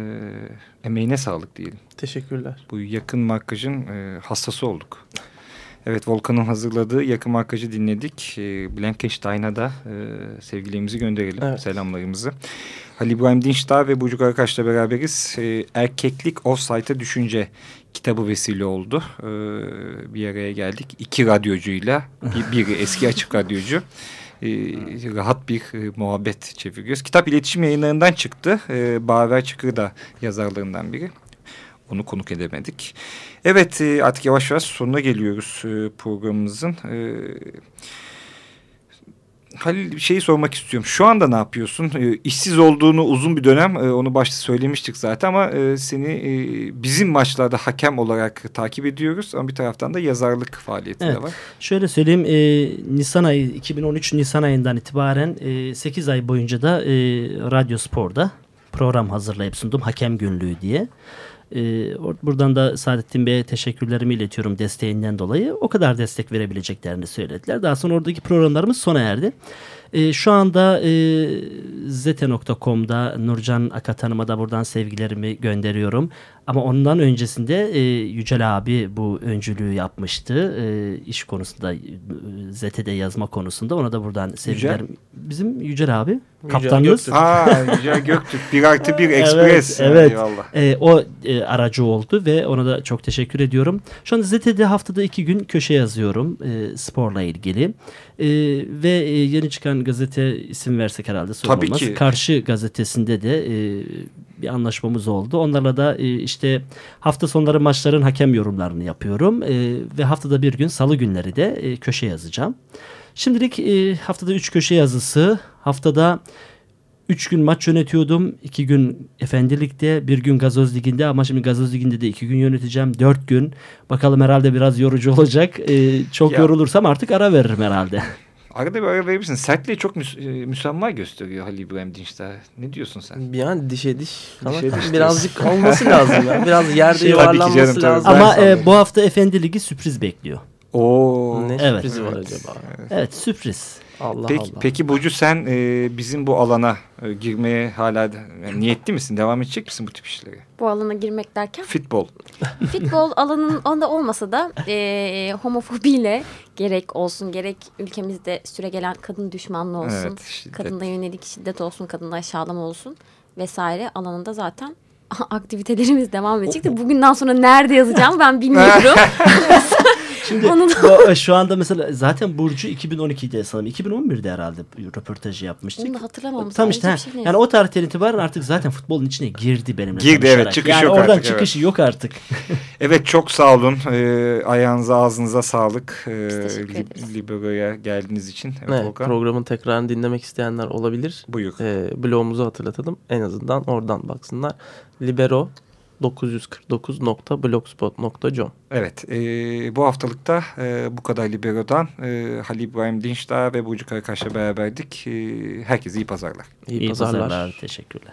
emeğine sağlık diyelim.
Teşekkürler.
Bu yakın markajın e, hastası olduk. Evet Volkan'ın hazırladığı yakın markajı dinledik. E, Blankenstein'a da e, sevgilerimizi gönderelim. Evet. Selamlarımızı. Halil İbrahim Dinçdağ ve Burcu Karakaş'la beraberiz. E, Erkeklik Offsite'a Düşünce kitabı vesile oldu. E, bir araya geldik. İki radyocuyla. Bir, biri eski açık radyocu. E, rahat bir e, muhabbet çeviriyoruz. Kitap iletişim yayınlarından çıktı. E, Baver Çıkır da yazarlarından biri. Onu konuk edemedik. Evet e, artık yavaş yavaş sonuna geliyoruz e, programımızın. E, Halil şeyi sormak istiyorum. Şu anda ne yapıyorsun? E, işsiz olduğunu uzun bir dönem e, onu başta söylemiştik zaten ama e, seni e, bizim maçlarda hakem olarak takip ediyoruz. Ama bir taraftan da yazarlık faaliyeti
evet.
de var.
Şöyle söyleyeyim. E, Nisan ayı 2013 Nisan ayından itibaren e, 8 ay boyunca da e, Radyo Spor'da program hazırlayıp sundum. Hakem Günlüğü diye. Ee, buradan da Saadettin Bey'e teşekkürlerimi iletiyorum desteğinden dolayı. O kadar destek verebileceklerini söylediler. Daha sonra oradaki programlarımız sona erdi. E, şu anda e, zete.com'da Nurcan Akat Hanım'a da buradan sevgilerimi gönderiyorum. Ama ondan öncesinde e, Yücel abi bu öncülüğü yapmıştı. E, iş konusunda, ZT'de yazma konusunda. Ona da buradan sevgiler. Yücel. Bizim Yücel abi. Yücel kaptanımız.
Göktürk. Aa, Yücel Göktürk. Bir artı bir ekspres.
Evet. evet. E, o e, aracı oldu ve ona da çok teşekkür ediyorum. Şu anda ZT'de haftada iki gün köşe yazıyorum. E, sporla ilgili. E, ve e, yeni çıkan gazete isim versek herhalde sorun Tabii Ki. Karşı gazetesinde de e, bir anlaşmamız oldu. Onlarla da e, işte hafta sonları maçların hakem yorumlarını yapıyorum. E, ve haftada bir gün salı günleri de e, köşe yazacağım. Şimdilik e, haftada üç köşe yazısı, haftada Üç gün maç yönetiyordum. iki gün Efendilik'te, bir gün Gazoz Ligi'nde ama şimdi Gazoz Ligi'nde de iki gün yöneteceğim. Dört gün. Bakalım herhalde biraz yorucu olacak. Ee, çok
Ya.
yorulursam artık ara veririm herhalde.
Arada bir ara verebilirsin. Sertliği çok müs e, müsamma gösteriyor Halil İbrahim Dinç'te. Ne diyorsun sen?
Bir an dişe diş. Ama
Dişe diş
birazcık olması lazım ya. Biraz yerde
Şey,
yuvarlanması
canım,
lazım.
Ama e, bu hafta Efendi Ligi sürpriz bekliyor.
Oo.
Ne
Evet.
sürprizi var acaba?
Evet sürpriz.
Allah
Peki,
Allah.
peki Burcu sen e, bizim bu alana e, girmeye hala yani niyetli misin? Devam edecek misin bu tip işlere?
Bu alana girmek derken
Futbol.
futbol alanının onda olmasa da e, homofobiyle gerek olsun gerek ülkemizde süre gelen kadın düşmanlığı olsun.
Evet, şiddet.
kadına yönelik şiddet olsun, kadına aşağılama olsun vesaire alanında zaten aktivitelerimiz devam edecek de bugünden sonra nerede yazacağım ben bilmiyorum.
Şimdi
Onu da-
e, şu anda mesela zaten Burcu 2012'de sanırım 2011'de herhalde röportajı yapmıştık.
Onu da hatırlamam.
Tam işte
şey
yani o tarihten itibaren artık zaten futbolun içine girdi benimle
Girdi, evet, çıkış
yani
yok
oradan
artık,
çıkışı yok artık.
Evet çok sağ olun. E, ayağınıza ağzınıza sağlık. E,
ederiz.
Libero'ya geldiğiniz için. Evet,
Evet, programın tekrarını dinlemek isteyenler olabilir.
Buyur.
Ee, blogumuzu hatırlatalım. En azından oradan baksınlar. Libero 949.blogspot.com
Evet, e, bu haftalıkta e, bu kadar Libero'dan e, Halil İbrahim Dinç'ta ve Burcu Karakaş'la beraberdik. E, herkese iyi pazarlar.
İyi,
İyi
pazarlar.
pazarlar. Teşekkürler.